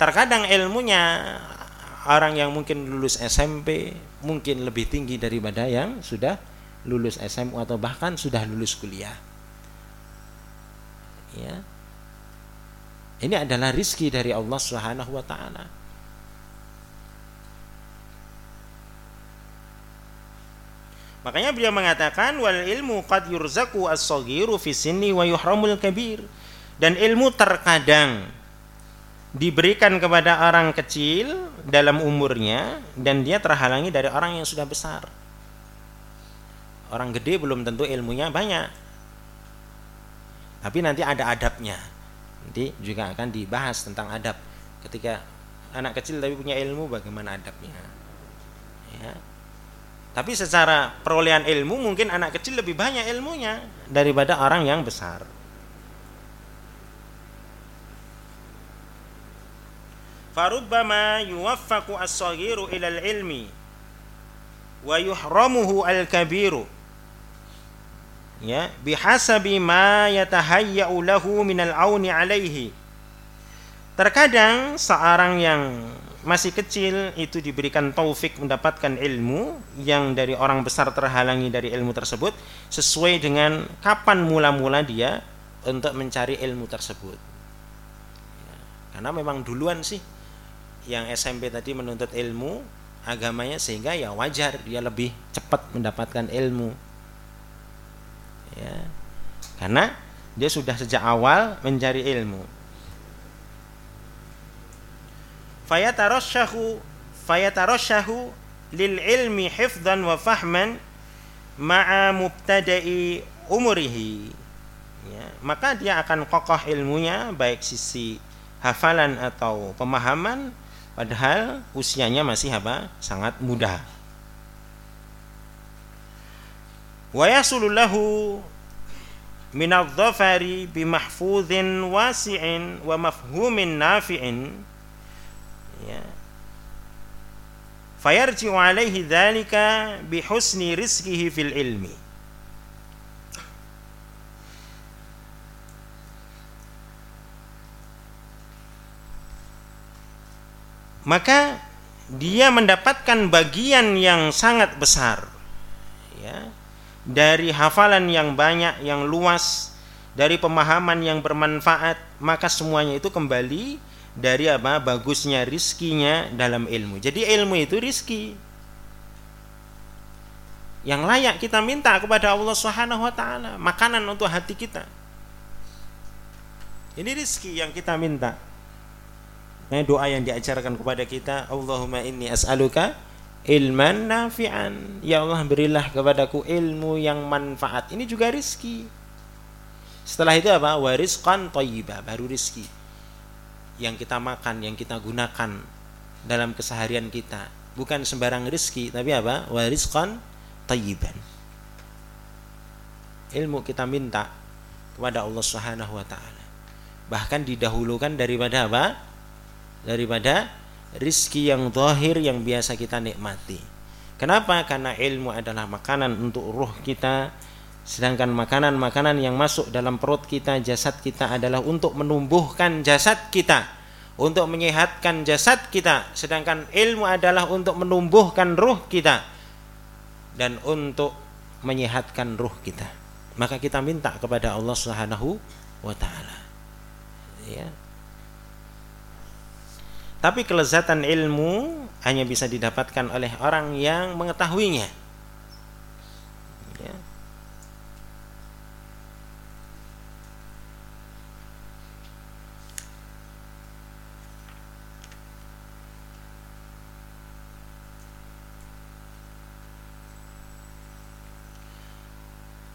Terkadang ilmunya orang yang mungkin lulus SMP mungkin lebih tinggi daripada yang sudah lulus SMU atau bahkan sudah lulus kuliah. Ya. Ini adalah rizki dari Allah Subhanahu wa taala Makanya beliau mengatakan wal ilmu qad yurzaku as-saghiru fi sinni wa yuhramul kabir. Dan ilmu terkadang diberikan kepada orang kecil dalam umurnya dan dia terhalangi dari orang yang sudah besar. Orang gede belum tentu ilmunya banyak. Tapi nanti ada adabnya. Nanti juga akan dibahas tentang adab. Ketika anak kecil tapi punya ilmu bagaimana adabnya. Ya tapi secara perolehan ilmu mungkin anak kecil lebih banyak ilmunya daripada orang yang besar. Farubbama yuwaffaqu as-saghiru ila al-ilmi wa yuhramuhu al-kabiru ya bihasabi ma yatahayya'u lahu min al-auni 'alayhi. Terkadang seorang yang masih kecil itu diberikan taufik mendapatkan ilmu yang dari orang besar terhalangi dari ilmu tersebut sesuai dengan kapan mula-mula dia untuk mencari ilmu tersebut. Ya, karena memang duluan sih yang SMP tadi menuntut ilmu agamanya sehingga ya wajar dia lebih cepat mendapatkan ilmu. Ya karena dia sudah sejak awal mencari ilmu fayatarasyahu fayatarasyahu lil ilmi hifdhan wa fahman ma'a mubtada'i umurihi. Ya, maka dia akan kokoh ilmunya baik sisi hafalan atau pemahaman padahal usianya masih apa? Sangat muda. Wa yasulullahu min adh-dhafari bi mahfuzin wasi'in wa mafhumin nafi'in ya. Fayarji'u alaihi dzalika bi husni rizqihi fil ilmi. Maka dia mendapatkan bagian yang sangat besar ya. Dari hafalan yang banyak yang luas dari pemahaman yang bermanfaat maka semuanya itu kembali dari apa bagusnya rizkinya dalam ilmu jadi ilmu itu rizki yang layak kita minta kepada Allah Subhanahu wa taala makanan untuk hati kita ini rizki yang kita minta Nah, doa yang diajarkan kepada kita, Allahumma inni as'aluka ilman nafi'an. Ya Allah, berilah kepadaku ilmu yang manfaat. Ini juga rizki. Setelah itu apa? Warisqan thayyibah, baru rizki. Yang kita makan, yang kita gunakan dalam keseharian kita. Bukan sembarang rizki, tapi apa? Warisqan thayyiban. Ilmu kita minta kepada Allah Subhanahu wa taala. Bahkan didahulukan daripada apa? daripada rizki yang zahir yang biasa kita nikmati. Kenapa? Karena ilmu adalah makanan untuk ruh kita, sedangkan makanan-makanan yang masuk dalam perut kita, jasad kita adalah untuk menumbuhkan jasad kita, untuk menyehatkan jasad kita, sedangkan ilmu adalah untuk menumbuhkan ruh kita dan untuk menyehatkan ruh kita. Maka kita minta kepada Allah Subhanahu wa taala. Ya, tapi kelezatan ilmu hanya bisa didapatkan oleh orang yang mengetahuinya. Ya.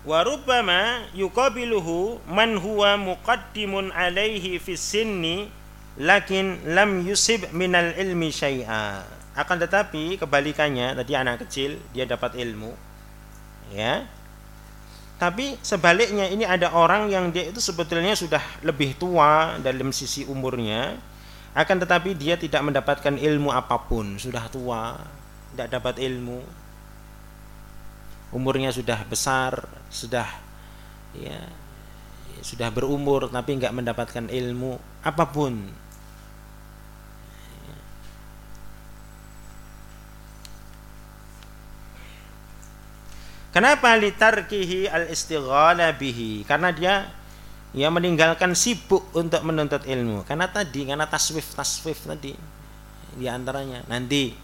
Warubbama yuqabiluhu man huwa muqaddimun alaihi fi sinni lakin lam yusib minal ilmi syai'a. Akan tetapi kebalikannya tadi anak kecil dia dapat ilmu. Ya. Tapi sebaliknya ini ada orang yang dia itu sebetulnya sudah lebih tua dalam sisi umurnya akan tetapi dia tidak mendapatkan ilmu apa pun. Sudah tua tidak dapat ilmu umurnya sudah besar sudah ya sudah berumur tapi nggak mendapatkan ilmu apa pun Kenapa litarkihi al istighala bihi? Karena dia ya meninggalkan sibuk untuk menuntut ilmu. Karena tadi karena taswif taswif tadi di antaranya. Nanti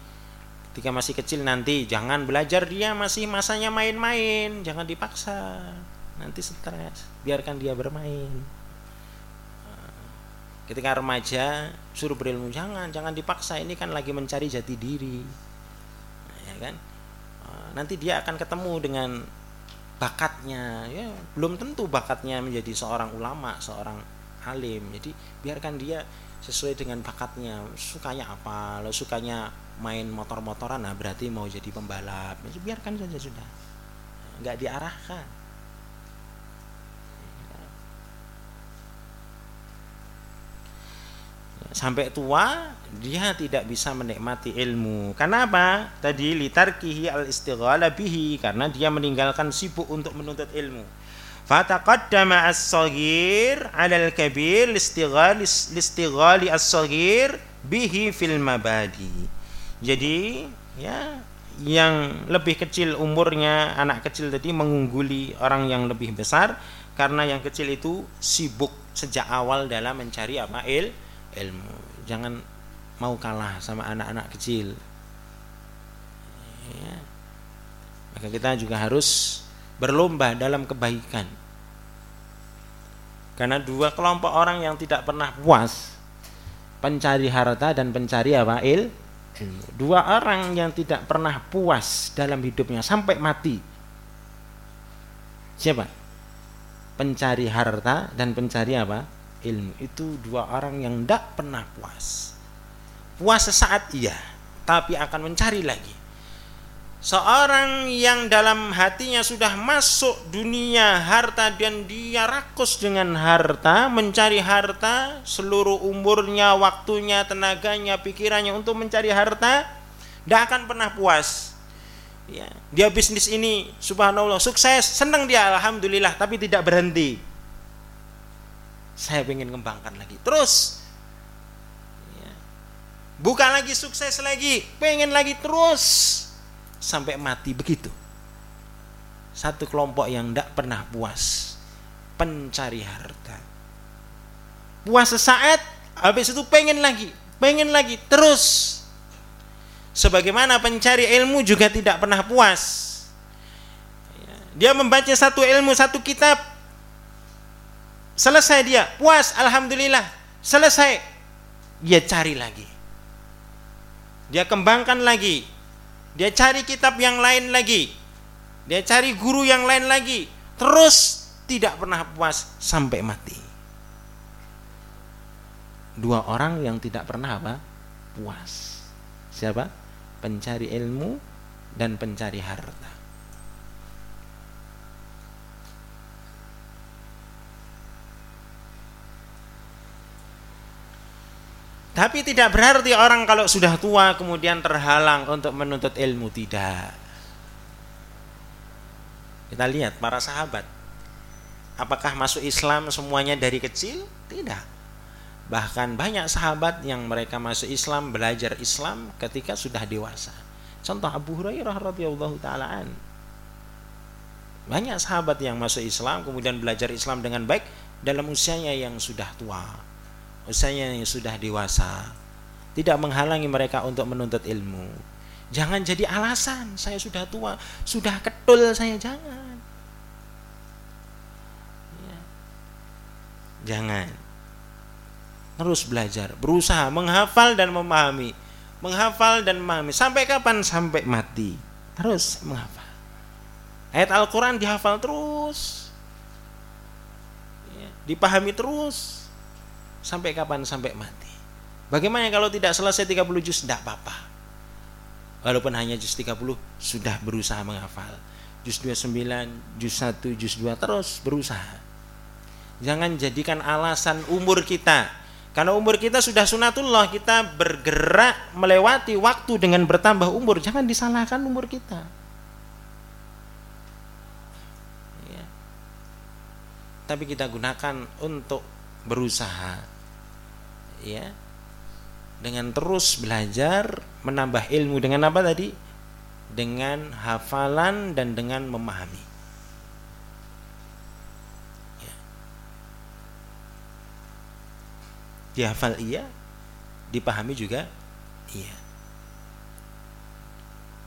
ketika masih kecil nanti jangan belajar dia masih masanya main-main, jangan dipaksa. Nanti stres, biarkan dia bermain. Ketika remaja suruh berilmu jangan, jangan dipaksa. Ini kan lagi mencari jati diri. Ya kan? nanti dia akan ketemu dengan bakatnya ya belum tentu bakatnya menjadi seorang ulama seorang alim jadi biarkan dia sesuai dengan bakatnya sukanya apa lo sukanya main motor-motoran nah berarti mau jadi pembalap jadi biarkan saja sudah nggak diarahkan sampai tua dia tidak bisa menikmati ilmu. Karena apa? Tadi litarkihi al istighala bihi karena dia meninggalkan sibuk untuk menuntut ilmu. Fataqaddama as-saghir 'ala al-kabir listighali as-saghir bihi fil mabadi. Jadi ya yang lebih kecil umurnya anak kecil tadi mengungguli orang yang lebih besar karena yang kecil itu sibuk sejak awal dalam mencari apa il ilmu jangan mau kalah sama anak-anak kecil ya. maka kita juga harus berlomba dalam kebaikan karena dua kelompok orang yang tidak pernah puas pencari harta dan pencari apa il Dua orang yang tidak pernah puas dalam hidupnya sampai mati. Siapa? Pencari harta dan pencari apa? Ilmu. Itu dua orang yang tidak pernah puas. Puas sesaat iya, tapi akan mencari lagi Seorang yang dalam hatinya sudah masuk dunia harta dan dia rakus dengan harta, mencari harta, seluruh umurnya, waktunya, tenaganya, pikirannya untuk mencari harta, tidak akan pernah puas. Ya, dia bisnis ini, subhanallah, sukses, senang dia, alhamdulillah, tapi tidak berhenti. Saya ingin kembangkan lagi, terus. Ya. Bukan lagi sukses lagi, pengen lagi terus sampai mati begitu. Satu kelompok yang tidak pernah puas, pencari harta. Puas sesaat, habis itu pengen lagi, pengen lagi, terus. Sebagaimana pencari ilmu juga tidak pernah puas. Dia membaca satu ilmu, satu kitab, selesai dia, puas, alhamdulillah, selesai. Dia cari lagi. Dia kembangkan lagi, dia cari kitab yang lain lagi. Dia cari guru yang lain lagi. Terus tidak pernah puas sampai mati. Dua orang yang tidak pernah apa? Puas. Siapa? Pencari ilmu dan pencari harta. Tapi tidak berarti orang kalau sudah tua kemudian terhalang untuk menuntut ilmu tidak. Kita lihat para sahabat. Apakah masuk Islam semuanya dari kecil? Tidak. Bahkan banyak sahabat yang mereka masuk Islam, belajar Islam ketika sudah dewasa. Contoh Abu Hurairah radhiyallahu taalaan. Banyak sahabat yang masuk Islam kemudian belajar Islam dengan baik dalam usianya yang sudah tua usianya yang sudah dewasa tidak menghalangi mereka untuk menuntut ilmu. Jangan jadi alasan saya sudah tua sudah ketul saya. Jangan. Ya. jangan. Terus belajar berusaha menghafal dan memahami menghafal dan memahami. Sampai kapan? Sampai mati. Terus menghafal. Ayat Al-Quran dihafal terus. Ya. dipahami terus Sampai kapan? Sampai mati. Bagaimana kalau tidak selesai 30 juz? Tidak apa-apa. Walaupun hanya juz 30 sudah berusaha menghafal. Juz 29, juz 1, juz 2 terus berusaha. Jangan jadikan alasan umur kita. Karena umur kita sudah sunatullah, kita bergerak melewati waktu dengan bertambah umur. Jangan disalahkan umur kita. Ya. Tapi kita gunakan untuk berusaha ya dengan terus belajar menambah ilmu dengan apa tadi? Dengan hafalan dan dengan memahami. Ya. dihafal iya dipahami juga iya.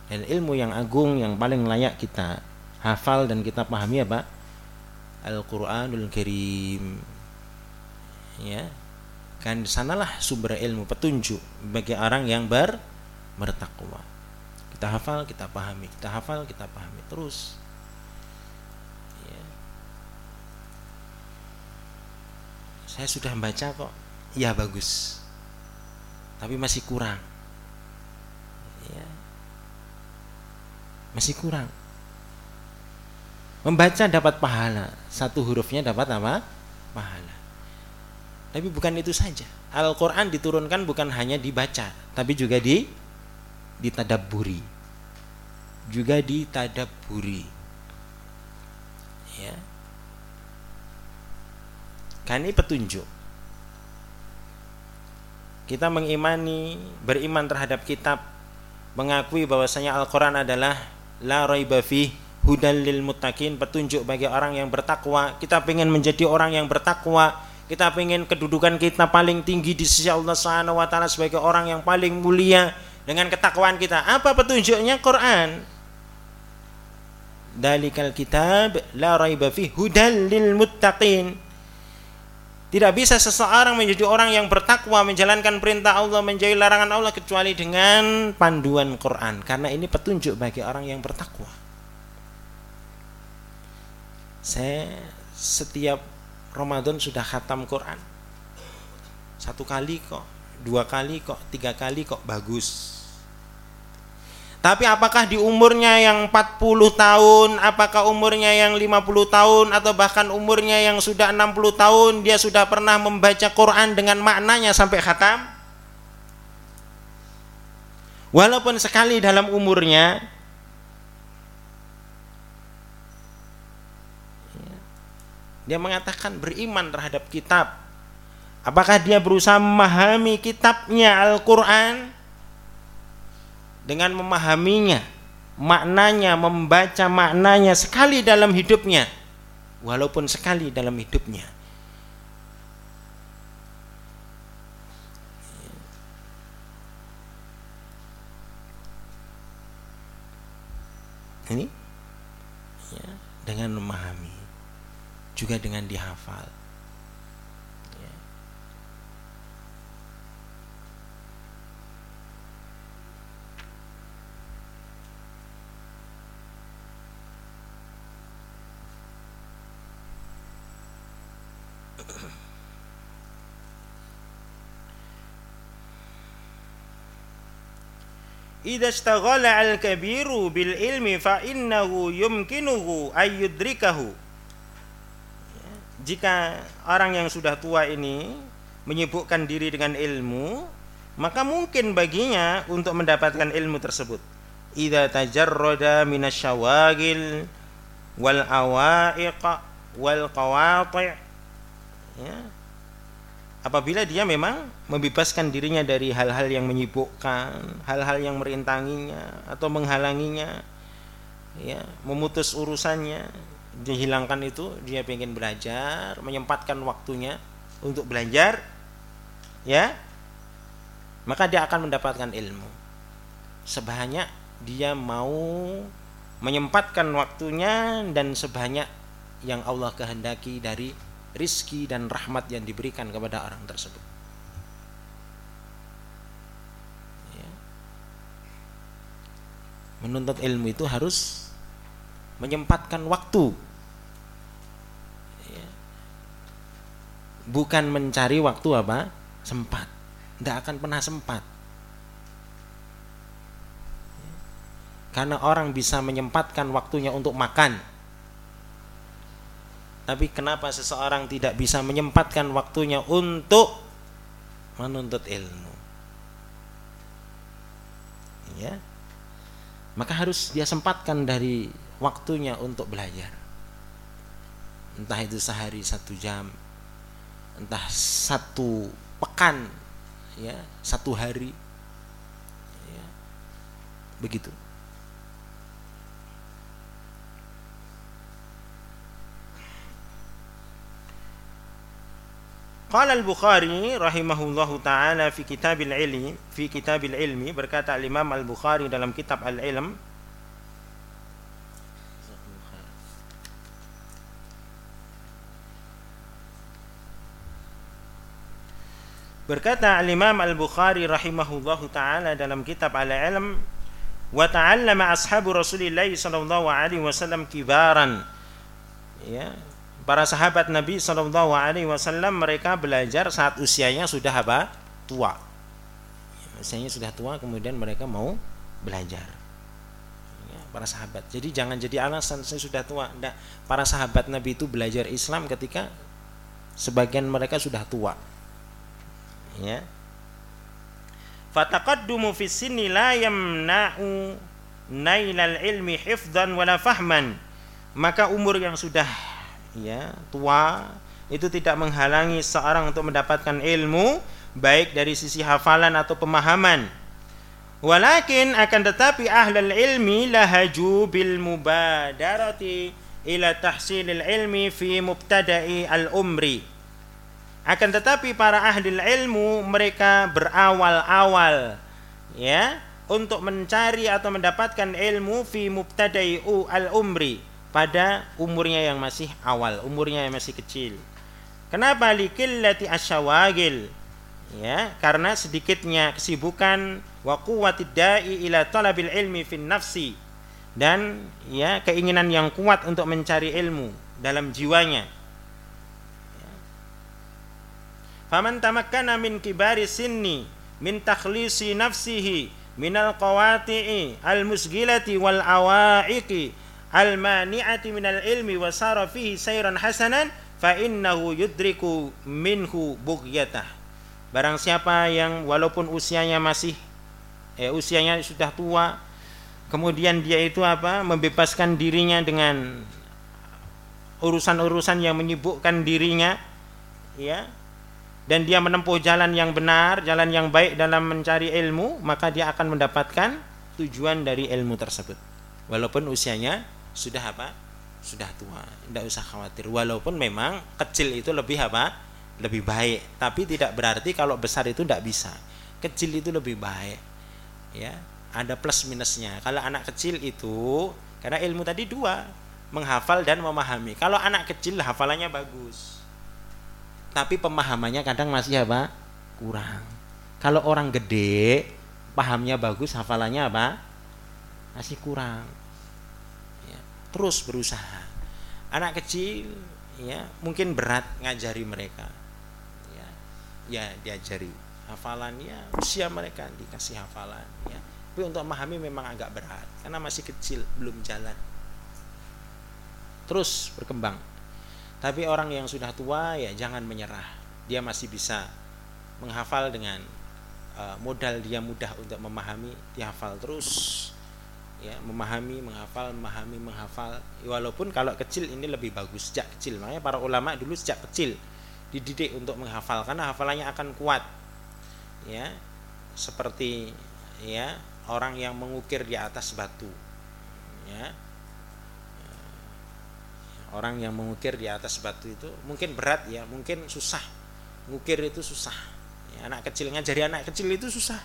Dan ilmu yang agung yang paling layak kita hafal dan kita pahami apa? Al-Qur'anul Karim. Ya kan sanalah sumber ilmu petunjuk bagi orang yang ber bertakwa. Kita hafal kita pahami. Kita hafal kita pahami terus. Ya. saya sudah membaca kok. Ya bagus. Tapi masih kurang. Ya. masih kurang. Membaca dapat pahala. Satu hurufnya dapat apa? Pahala tapi bukan itu saja. Al-Quran diturunkan bukan hanya dibaca, tapi juga di ditadaburi. Juga ditadaburi. Ya. Kan ini petunjuk. Kita mengimani, beriman terhadap kitab, mengakui bahwasanya Al-Quran adalah la raiba hudal lil muttaqin, petunjuk bagi orang yang bertakwa. Kita ingin menjadi orang yang bertakwa, kita ingin kedudukan kita paling tinggi di sisi Allah Subhanahu wa taala sebagai orang yang paling mulia dengan ketakwaan kita. Apa petunjuknya? Quran. Dalikal kitab la raiba fi hudal lil muttaqin. Tidak bisa seseorang menjadi orang yang bertakwa menjalankan perintah Allah menjauhi larangan Allah kecuali dengan panduan Quran karena ini petunjuk bagi orang yang bertakwa. Saya setiap Ramadan sudah khatam Quran satu kali kok dua kali kok tiga kali kok bagus tapi apakah di umurnya yang 40 tahun, apakah umurnya yang 50 tahun atau bahkan umurnya yang sudah 60 tahun dia sudah pernah membaca Quran dengan maknanya sampai khatam? Walaupun sekali dalam umurnya Dia mengatakan beriman terhadap kitab. Apakah dia berusaha memahami kitabnya Al-Quran dengan memahaminya, maknanya, membaca maknanya sekali dalam hidupnya, walaupun sekali dalam hidupnya. Ini ya, dengan memahami juga dengan dihafal. Ya. Al-kabiru bil ilmi fa innahu jika orang yang sudah tua ini menyibukkan diri dengan ilmu, maka mungkin baginya untuk mendapatkan ilmu tersebut. Idza tajarrada minasyawagil wal awaiq wal qawati' ya. Apabila dia memang membebaskan dirinya dari hal-hal yang menyibukkan, hal-hal yang merintanginya atau menghalanginya, ya, memutus urusannya, dihilangkan itu dia ingin belajar menyempatkan waktunya untuk belajar ya. Maka dia akan mendapatkan ilmu. Sebanyak dia mau menyempatkan waktunya dan sebanyak yang Allah kehendaki dari rizki dan rahmat yang diberikan kepada orang tersebut. Ya. menuntut ilmu itu harus menyempatkan waktu bukan mencari waktu apa? Sempat. Tidak akan pernah sempat. Karena orang bisa menyempatkan waktunya untuk makan. Tapi kenapa seseorang tidak bisa menyempatkan waktunya untuk menuntut ilmu? Ya. Maka harus dia sempatkan dari waktunya untuk belajar. Entah itu sehari satu jam entah satu pekan ya satu hari ya, begitu. Qala al-Bukhari rahimahullahu taala fi kitabil ilmi fi kitabil ilmi berkata al-Imam al-Bukhari dalam kitab al-Ilm Berkata Al-Imam Al-Bukhari rahimahullahu taala dalam kitab Al-Ilm wa ta'allama ashabu Rasulillah sallallahu alaihi wasallam kibaran. Ya, para sahabat Nabi sallallahu alaihi wasallam mereka belajar saat usianya sudah apa? tua. Usianya sudah tua kemudian mereka mau belajar. Ya, para sahabat. Jadi jangan jadi alasan saya sudah tua. Enggak. Para sahabat Nabi itu belajar Islam ketika sebagian mereka sudah tua ya. Fataqaddumu fi sinni la yamna'u nailal ilmi hifdhan wala fahman. Maka umur yang sudah ya tua itu tidak menghalangi seorang untuk mendapatkan ilmu baik dari sisi hafalan atau pemahaman. Walakin akan tetapi ahlul ilmi lahaju bil mubadarati ila tahsilil ilmi fi mubtada'i al umri akan tetapi para ahli ilmu mereka berawal-awal ya untuk mencari atau mendapatkan ilmu fi mubtada'i al umri pada umurnya yang masih awal, umurnya yang masih kecil. Kenapa likillati asyawagil? Ya, karena sedikitnya kesibukan wa quwwatid da'i ila talabil ilmi fin nafsi dan ya keinginan yang kuat untuk mencari ilmu dalam jiwanya. Ya. Faman tamakkana min kibari sinni min takhlisi nafsihi min al-qawati'i al-musgilati wal awaiqi al-mani'ati min al-ilmi wa sara fihi sayran hasanan fa innahu yudriku minhu bughyatah. Barang siapa yang walaupun usianya masih eh, usianya sudah tua kemudian dia itu apa membebaskan dirinya dengan urusan-urusan yang menyibukkan dirinya ya dan dia menempuh jalan yang benar, jalan yang baik dalam mencari ilmu, maka dia akan mendapatkan tujuan dari ilmu tersebut. Walaupun usianya sudah apa? sudah tua tidak usah khawatir. Walaupun memang kecil itu lebih apa? Lebih baik. Tapi tidak berarti kalau besar itu tidak bisa. Kecil itu lebih baik. Ya ada plus minusnya. Kalau anak kecil itu karena ilmu tadi dua menghafal dan memahami. Kalau anak kecil hafalannya bagus tapi pemahamannya kadang masih apa? Kurang. Kalau orang gede pahamnya bagus hafalannya apa? Masih kurang. Terus berusaha. Anak kecil ya mungkin berat ngajari mereka. Ya ya diajari. Hafalannya usia mereka dikasih hafalan ya. Tapi untuk memahami memang agak berat karena masih kecil belum jalan. Terus berkembang tapi orang yang sudah tua ya jangan menyerah. Dia masih bisa menghafal dengan uh, modal dia mudah untuk memahami dihafal terus ya memahami menghafal memahami menghafal. Walaupun kalau kecil ini lebih bagus sejak kecil. Makanya para ulama dulu sejak kecil dididik untuk menghafal karena hafalannya akan kuat ya. Seperti ya orang yang mengukir di atas batu ya orang yang mengukir di atas batu itu mungkin berat ya mungkin susah. Mengukir itu susah. Ya, anak kecil ngajari anak kecil itu susah.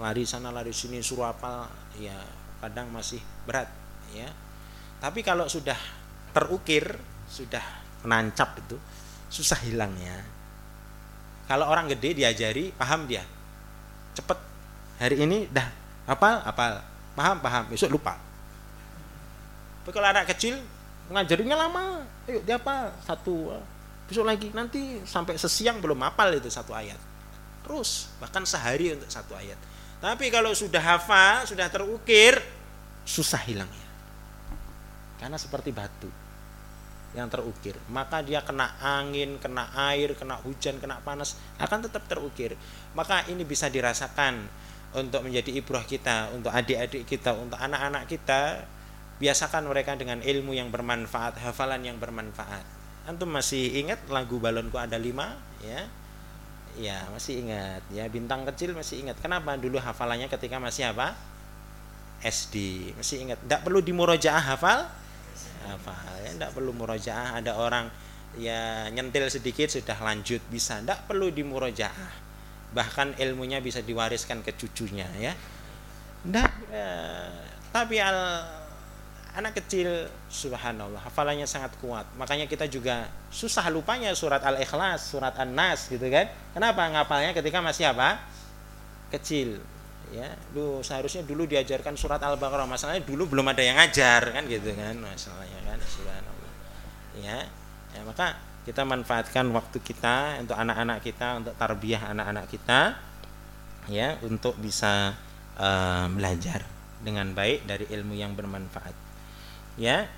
Lari sana lari sini suruh apa ya kadang masih berat ya. Tapi kalau sudah terukir sudah menancap itu susah hilangnya kalau orang gede diajari paham dia. Cepet. Hari ini dah apa apa paham paham. Besok lupa tapi kalau anak kecil ngajarinya lama ayo dia apa satu besok lagi nanti sampai sesiang belum hafal itu satu ayat terus bahkan sehari untuk satu ayat tapi kalau sudah hafal, sudah terukir, susah hilangnya. Karena seperti batu yang terukir, maka dia kena angin, kena air, kena hujan, kena panas, akan tetap terukir. Maka ini bisa dirasakan untuk menjadi ibrah kita, untuk adik-adik kita, untuk anak-anak kita. Biasakan mereka dengan ilmu yang bermanfaat, hafalan yang bermanfaat. Antum masih ingat lagu balonku ada lima, ya? ya masih ingat. Ya bintang kecil masih ingat. Kenapa? Dulu hafalannya ketika masih apa? SD masih ingat. Tidak perlu dimurojaah hafal? Hafal ya. Tidak perlu murojaah ada orang ya nyentil sedikit sudah lanjut bisa. Tidak perlu dimurojaah bahkan ilmunya bisa diwariskan ke cucunya ya. Tidak ya, tapi al anak kecil subhanallah hafalannya sangat kuat. Makanya kita juga susah lupanya surat al-ikhlas surat an-nas gitu kan? Kenapa? Ngapalnya ketika masih apa? Kecil ya. Lu seharusnya dulu diajarkan surat al-baqarah. Masalahnya dulu belum ada yang ngajar kan gitu kan? Masalahnya kan subhanallah ya. Ya maka kita manfaatkan waktu kita untuk anak-anak kita untuk tarbiyah anak-anak kita ya untuk bisa uh, belajar dengan baik dari ilmu yang bermanfaat ya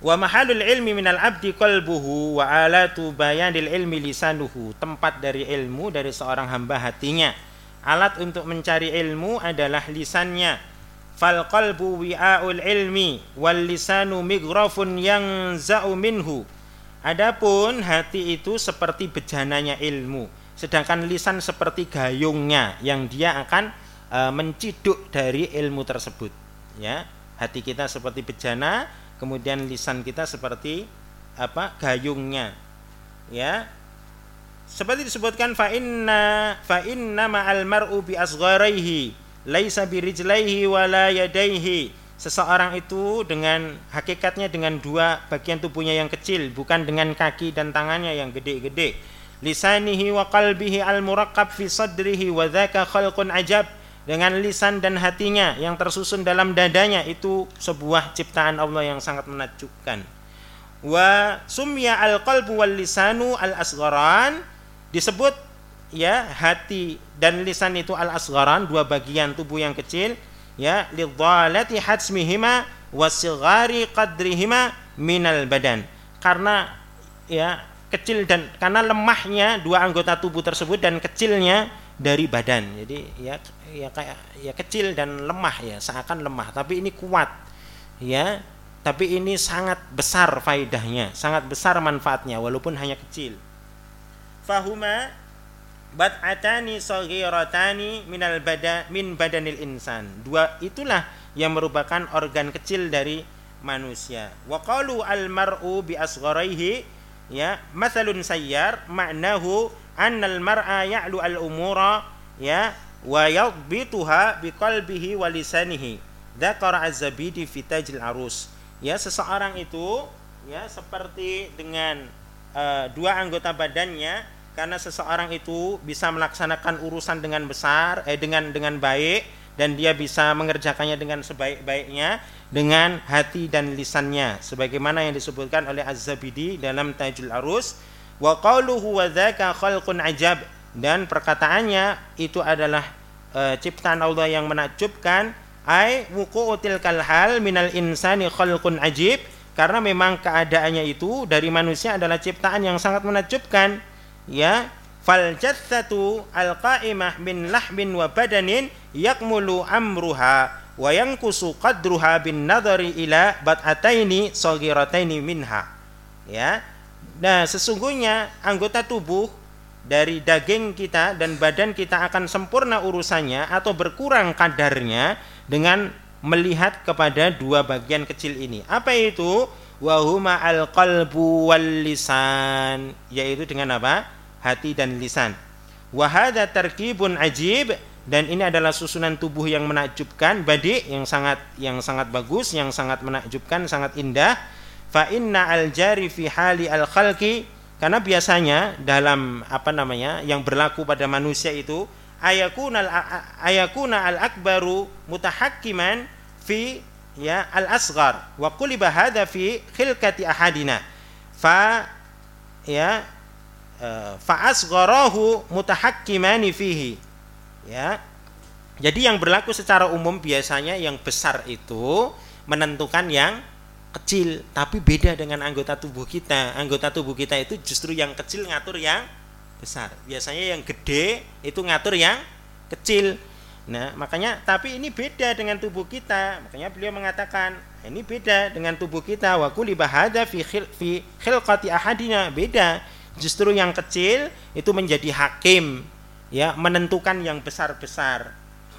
Wa mahalul ilmi minal abdi qalbuhu wa alatu bayanil ilmi lisanuhu. Tempat dari ilmu dari seorang hamba hatinya. Alat untuk mencari ilmu adalah lisannya. Fal qalbu wi'aul ilmi wal lisanu migrafun yang za'u minhu. Adapun hati itu seperti bejananya ilmu, sedangkan lisan seperti gayungnya yang dia akan e, menciduk dari ilmu tersebut. Ya, hati kita seperti bejana, kemudian lisan kita seperti apa gayungnya. Ya. Seperti disebutkan fa inna fa inna ma'al mar'u bi asgharihi laisa bi rijlaihi wala yadaihi. Seseorang itu dengan hakikatnya dengan dua bagian tubuhnya yang kecil bukan dengan kaki dan tangannya yang gede-gede. Lisanihi wa qalbihi al murakkab fi sadrihi wa dzaka khalqun ajab dengan lisan dan hatinya yang tersusun dalam dadanya itu sebuah ciptaan Allah yang sangat menakjubkan. Wa sumya al qalbu wal lisanu al asgharan disebut ya hati dan lisan itu al asgharan dua bagian tubuh yang kecil ya lidhalati hatsmihima wasigari qadrihima minal badan karena ya kecil dan karena lemahnya dua anggota tubuh tersebut dan kecilnya dari badan. Jadi ya ya kayak ya kecil dan lemah ya, seakan lemah, tapi ini kuat. Ya, tapi ini sangat besar faidahnya, sangat besar manfaatnya walaupun hanya kecil. Fahuma bat'atani saghiratani minal bada min badanil insan. Dua itulah yang merupakan organ kecil dari manusia. Wa qalu al mar'u bi asgharihi ya mathalun sayyar ma'nahu annal mar'a ya'lu al umura ya wa yadbituha biqalbihi wa lisanihi. Dzakara az-zabidi fi tajil arus. Ya seseorang itu ya seperti dengan uh, dua anggota badannya karena seseorang itu bisa melaksanakan urusan dengan besar eh dengan dengan baik dan dia bisa mengerjakannya dengan sebaik-baiknya dengan hati dan lisannya. Sebagaimana yang disebutkan oleh Az-Zabidi dalam Tajul Arus wa qawluhu wa dzaka khalqun ajab. Dan perkataannya itu adalah e, ciptaan Allah yang menakjubkan ai wuqu'util kalhal minal insani khalqun ajib. Karena memang keadaannya itu dari manusia adalah ciptaan yang sangat menakjubkan ya. Fal jathatu al qa'imah min lahmin wa badanin yakmulu amruha wa yankusu qadruha bin nadari ila bat'ataini saghirataini minha. Ya Nah, sesungguhnya anggota tubuh dari daging kita dan badan kita akan sempurna urusannya atau berkurang kadarnya dengan melihat kepada dua bagian kecil ini. Apa itu? Wahuma al qalbu wal lisan, yaitu dengan apa? Hati dan lisan. Wahada terkibun ajib dan ini adalah susunan tubuh yang menakjubkan, badi yang sangat yang sangat bagus, yang sangat menakjubkan, sangat indah fa inna al jari fi hali al khalqi karena biasanya dalam apa namanya yang berlaku pada manusia itu ayakuna al ayakuna al akbaru mutahakkiman fi ya al asghar wa quliba hadha fi khilqati ahadina. Fa ya uh, fa asgharahu mutahakkimani fihi. Ya. Jadi yang berlaku secara umum biasanya yang besar itu menentukan yang kecil tapi beda dengan anggota tubuh kita. Anggota tubuh kita itu justru yang kecil ngatur yang besar. Biasanya yang gede itu ngatur yang kecil. Nah makanya tapi ini beda dengan tubuh kita. Makanya beliau mengatakan ini beda dengan tubuh kita. Wa kulli bahada fi khil, fi khilqati ahadina. Beda. Justru yang kecil itu menjadi hakim ya menentukan yang besar-besar.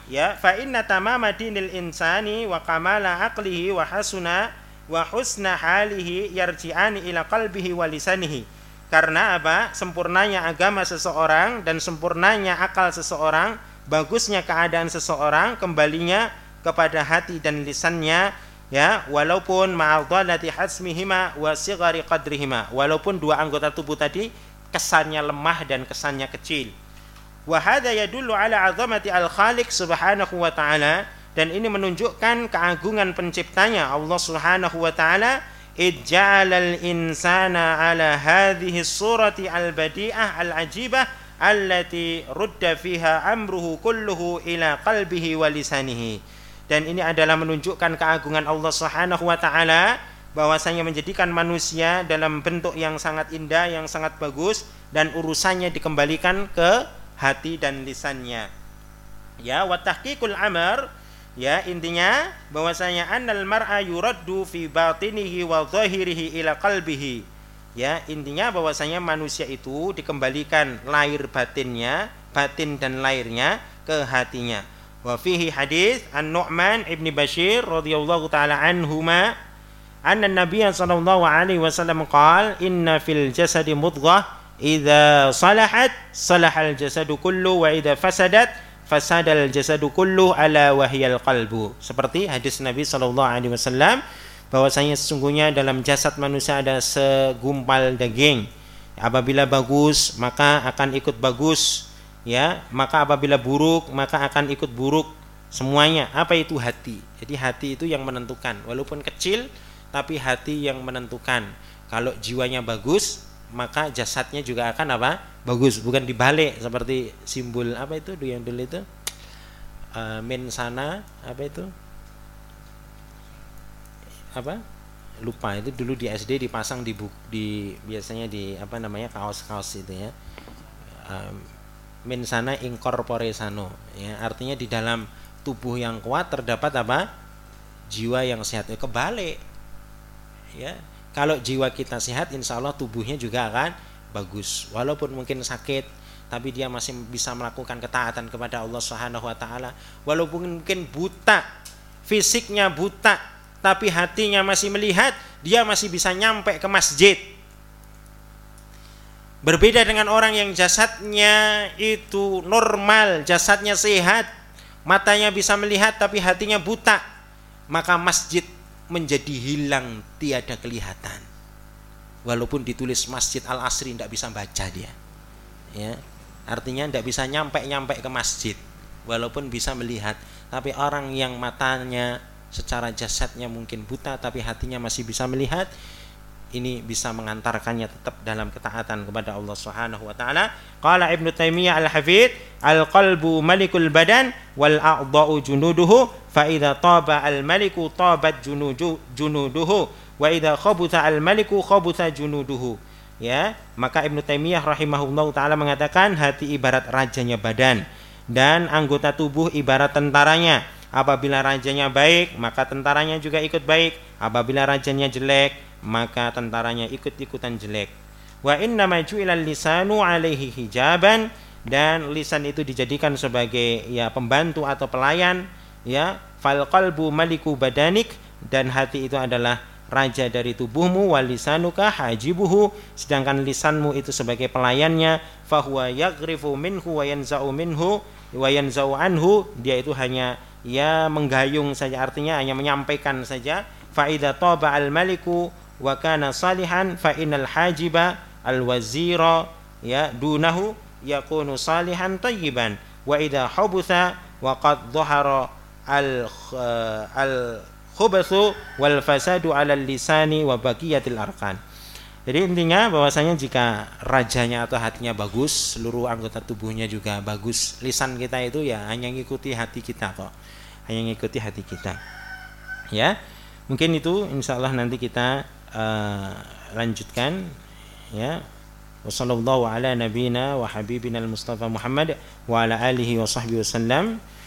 Ya fa inna tamama insani wa kamala aqlihi wa hasuna wa husna halihi yarji'ani ila qalbihi wa lisanihi. Karena apa? Sempurnanya agama seseorang dan sempurnanya akal seseorang, bagusnya keadaan seseorang kembalinya kepada hati dan lisannya ya walaupun ma'adhalati hasmihima wa sigari qadrihima walaupun dua anggota tubuh tadi kesannya lemah dan kesannya kecil wa hadha yadullu ala azamati al-khaliq subhanahu wa ta'ala dan ini menunjukkan keagungan penciptanya Allah Subhanahu wa taala ij'alal insana ala hadhihi surati al-badi'ah al-ajibah allati rudda fiha amruhu kulluhu ila qalbihi wa lisanihi dan ini adalah menunjukkan keagungan Allah Subhanahu wa taala bahwasanya menjadikan manusia dalam bentuk yang sangat indah, yang sangat bagus dan urusannya dikembalikan ke hati dan lisannya. Ya, wa tahqiqul amr ya intinya bahwasanya annal mar'a yuraddu fi batinihi wa dhahirihi ila qalbihi. Ya, intinya bahwasanya manusia itu dikembalikan lahir batinnya, batin dan lahirnya ke hatinya. Wa fihi hadis An-Nu'man ibni Bashir radhiyallahu taala anhuma anna Nabi sallallahu alaihi wasallam qala inna fil jasadi mudghah idza salahat salahal jasadu kullu wa idza fasadat fasadal jasadu kullu ala wahyal qalbu. Seperti hadis Nabi sallallahu alaihi wasallam bahwasanya sesungguhnya dalam jasad manusia ada segumpal daging. Apabila bagus maka akan ikut bagus ya. Maka apabila buruk maka akan ikut buruk semuanya. Apa itu hati? Jadi hati itu yang menentukan. Walaupun kecil tapi hati yang menentukan. Kalau jiwanya bagus, maka jasadnya juga akan apa? Bagus, bukan dibalik seperti simbol apa itu yang dulu itu? Uh, min sana apa itu? Apa? Lupa itu dulu di SD dipasang di buk, di biasanya di apa namanya kaos-kaos itu ya. Uh, min sana incorpore sano ya artinya di dalam tubuh yang kuat terdapat apa jiwa yang sehat ya kebalik ya kalau jiwa kita sehat insya Allah tubuhnya juga akan bagus. Walaupun mungkin sakit tapi dia masih bisa melakukan ketaatan kepada Allah Subhanahu wa taala. Walaupun mungkin buta fisiknya buta tapi hatinya masih melihat dia masih bisa nyampe ke masjid. Berbeda dengan orang yang jasadnya itu normal jasadnya sehat matanya bisa melihat tapi hatinya buta maka masjid menjadi hilang tiada kelihatan. Walaupun ditulis Masjid Al Asri tidak bisa baca dia. Ya artinya tidak bisa nyampe nyampe ke masjid walaupun bisa melihat. Tapi orang yang matanya secara jasadnya mungkin buta tapi hatinya masih bisa melihat ini bisa mengantarkannya tetap dalam ketaatan kepada Allah Subhanahu wa taala. Qala Ibnu Taimiyah Al-Hafidz, al-qalbu malikul badan wal a'dha'u junuduhu fa idza taba al-maliku tabat junudu junuduhu wa idza khabutha al-maliku khabutha junuduhu. Ya, maka Ibnu Taimiyah rahimahullah taala mengatakan hati ibarat rajanya badan dan anggota tubuh ibarat tentaranya. Apabila rajanya baik, maka tentaranya juga ikut baik. Apabila rajanya jelek, maka tentaranya ikut-ikutan jelek. Wa inna ilal lisanu alaihi hijaban. Dan lisan itu dijadikan sebagai ya pembantu atau pelayan ya. Fal qalbu maliku badanik. Dan hati itu adalah raja dari tubuhmu. Walisanuka hajibuhu. Sedangkan lisanmu itu sebagai pelayannya. Fahuwa yagrifu minhu wa yanza'u minhu wa yanza'u anhu. Dia itu hanya ya menggayung saja artinya hanya menyampaikan saja fa idza taba al maliku wa kana salihan fa innal hajiba al wazira ya dunahu yakunu salihan tayyiban. Wa idha hubutha wa qad dhahara al al khubathu wal fasadu ala lisani wa baqiyatil arkan jadi intinya bahwasanya jika rajanya atau hatinya bagus, seluruh anggota tubuhnya juga bagus. Lisan kita itu ya hanya ngikuti hati kita kok. Hanya ngikuti hati kita. Ya. Mungkin itu insya Allah nanti kita uh, lanjutkan ya wasallallahu ala nabina wa habibina al-mustafa Muhammad wa ala alihi wa sahbihi wasallam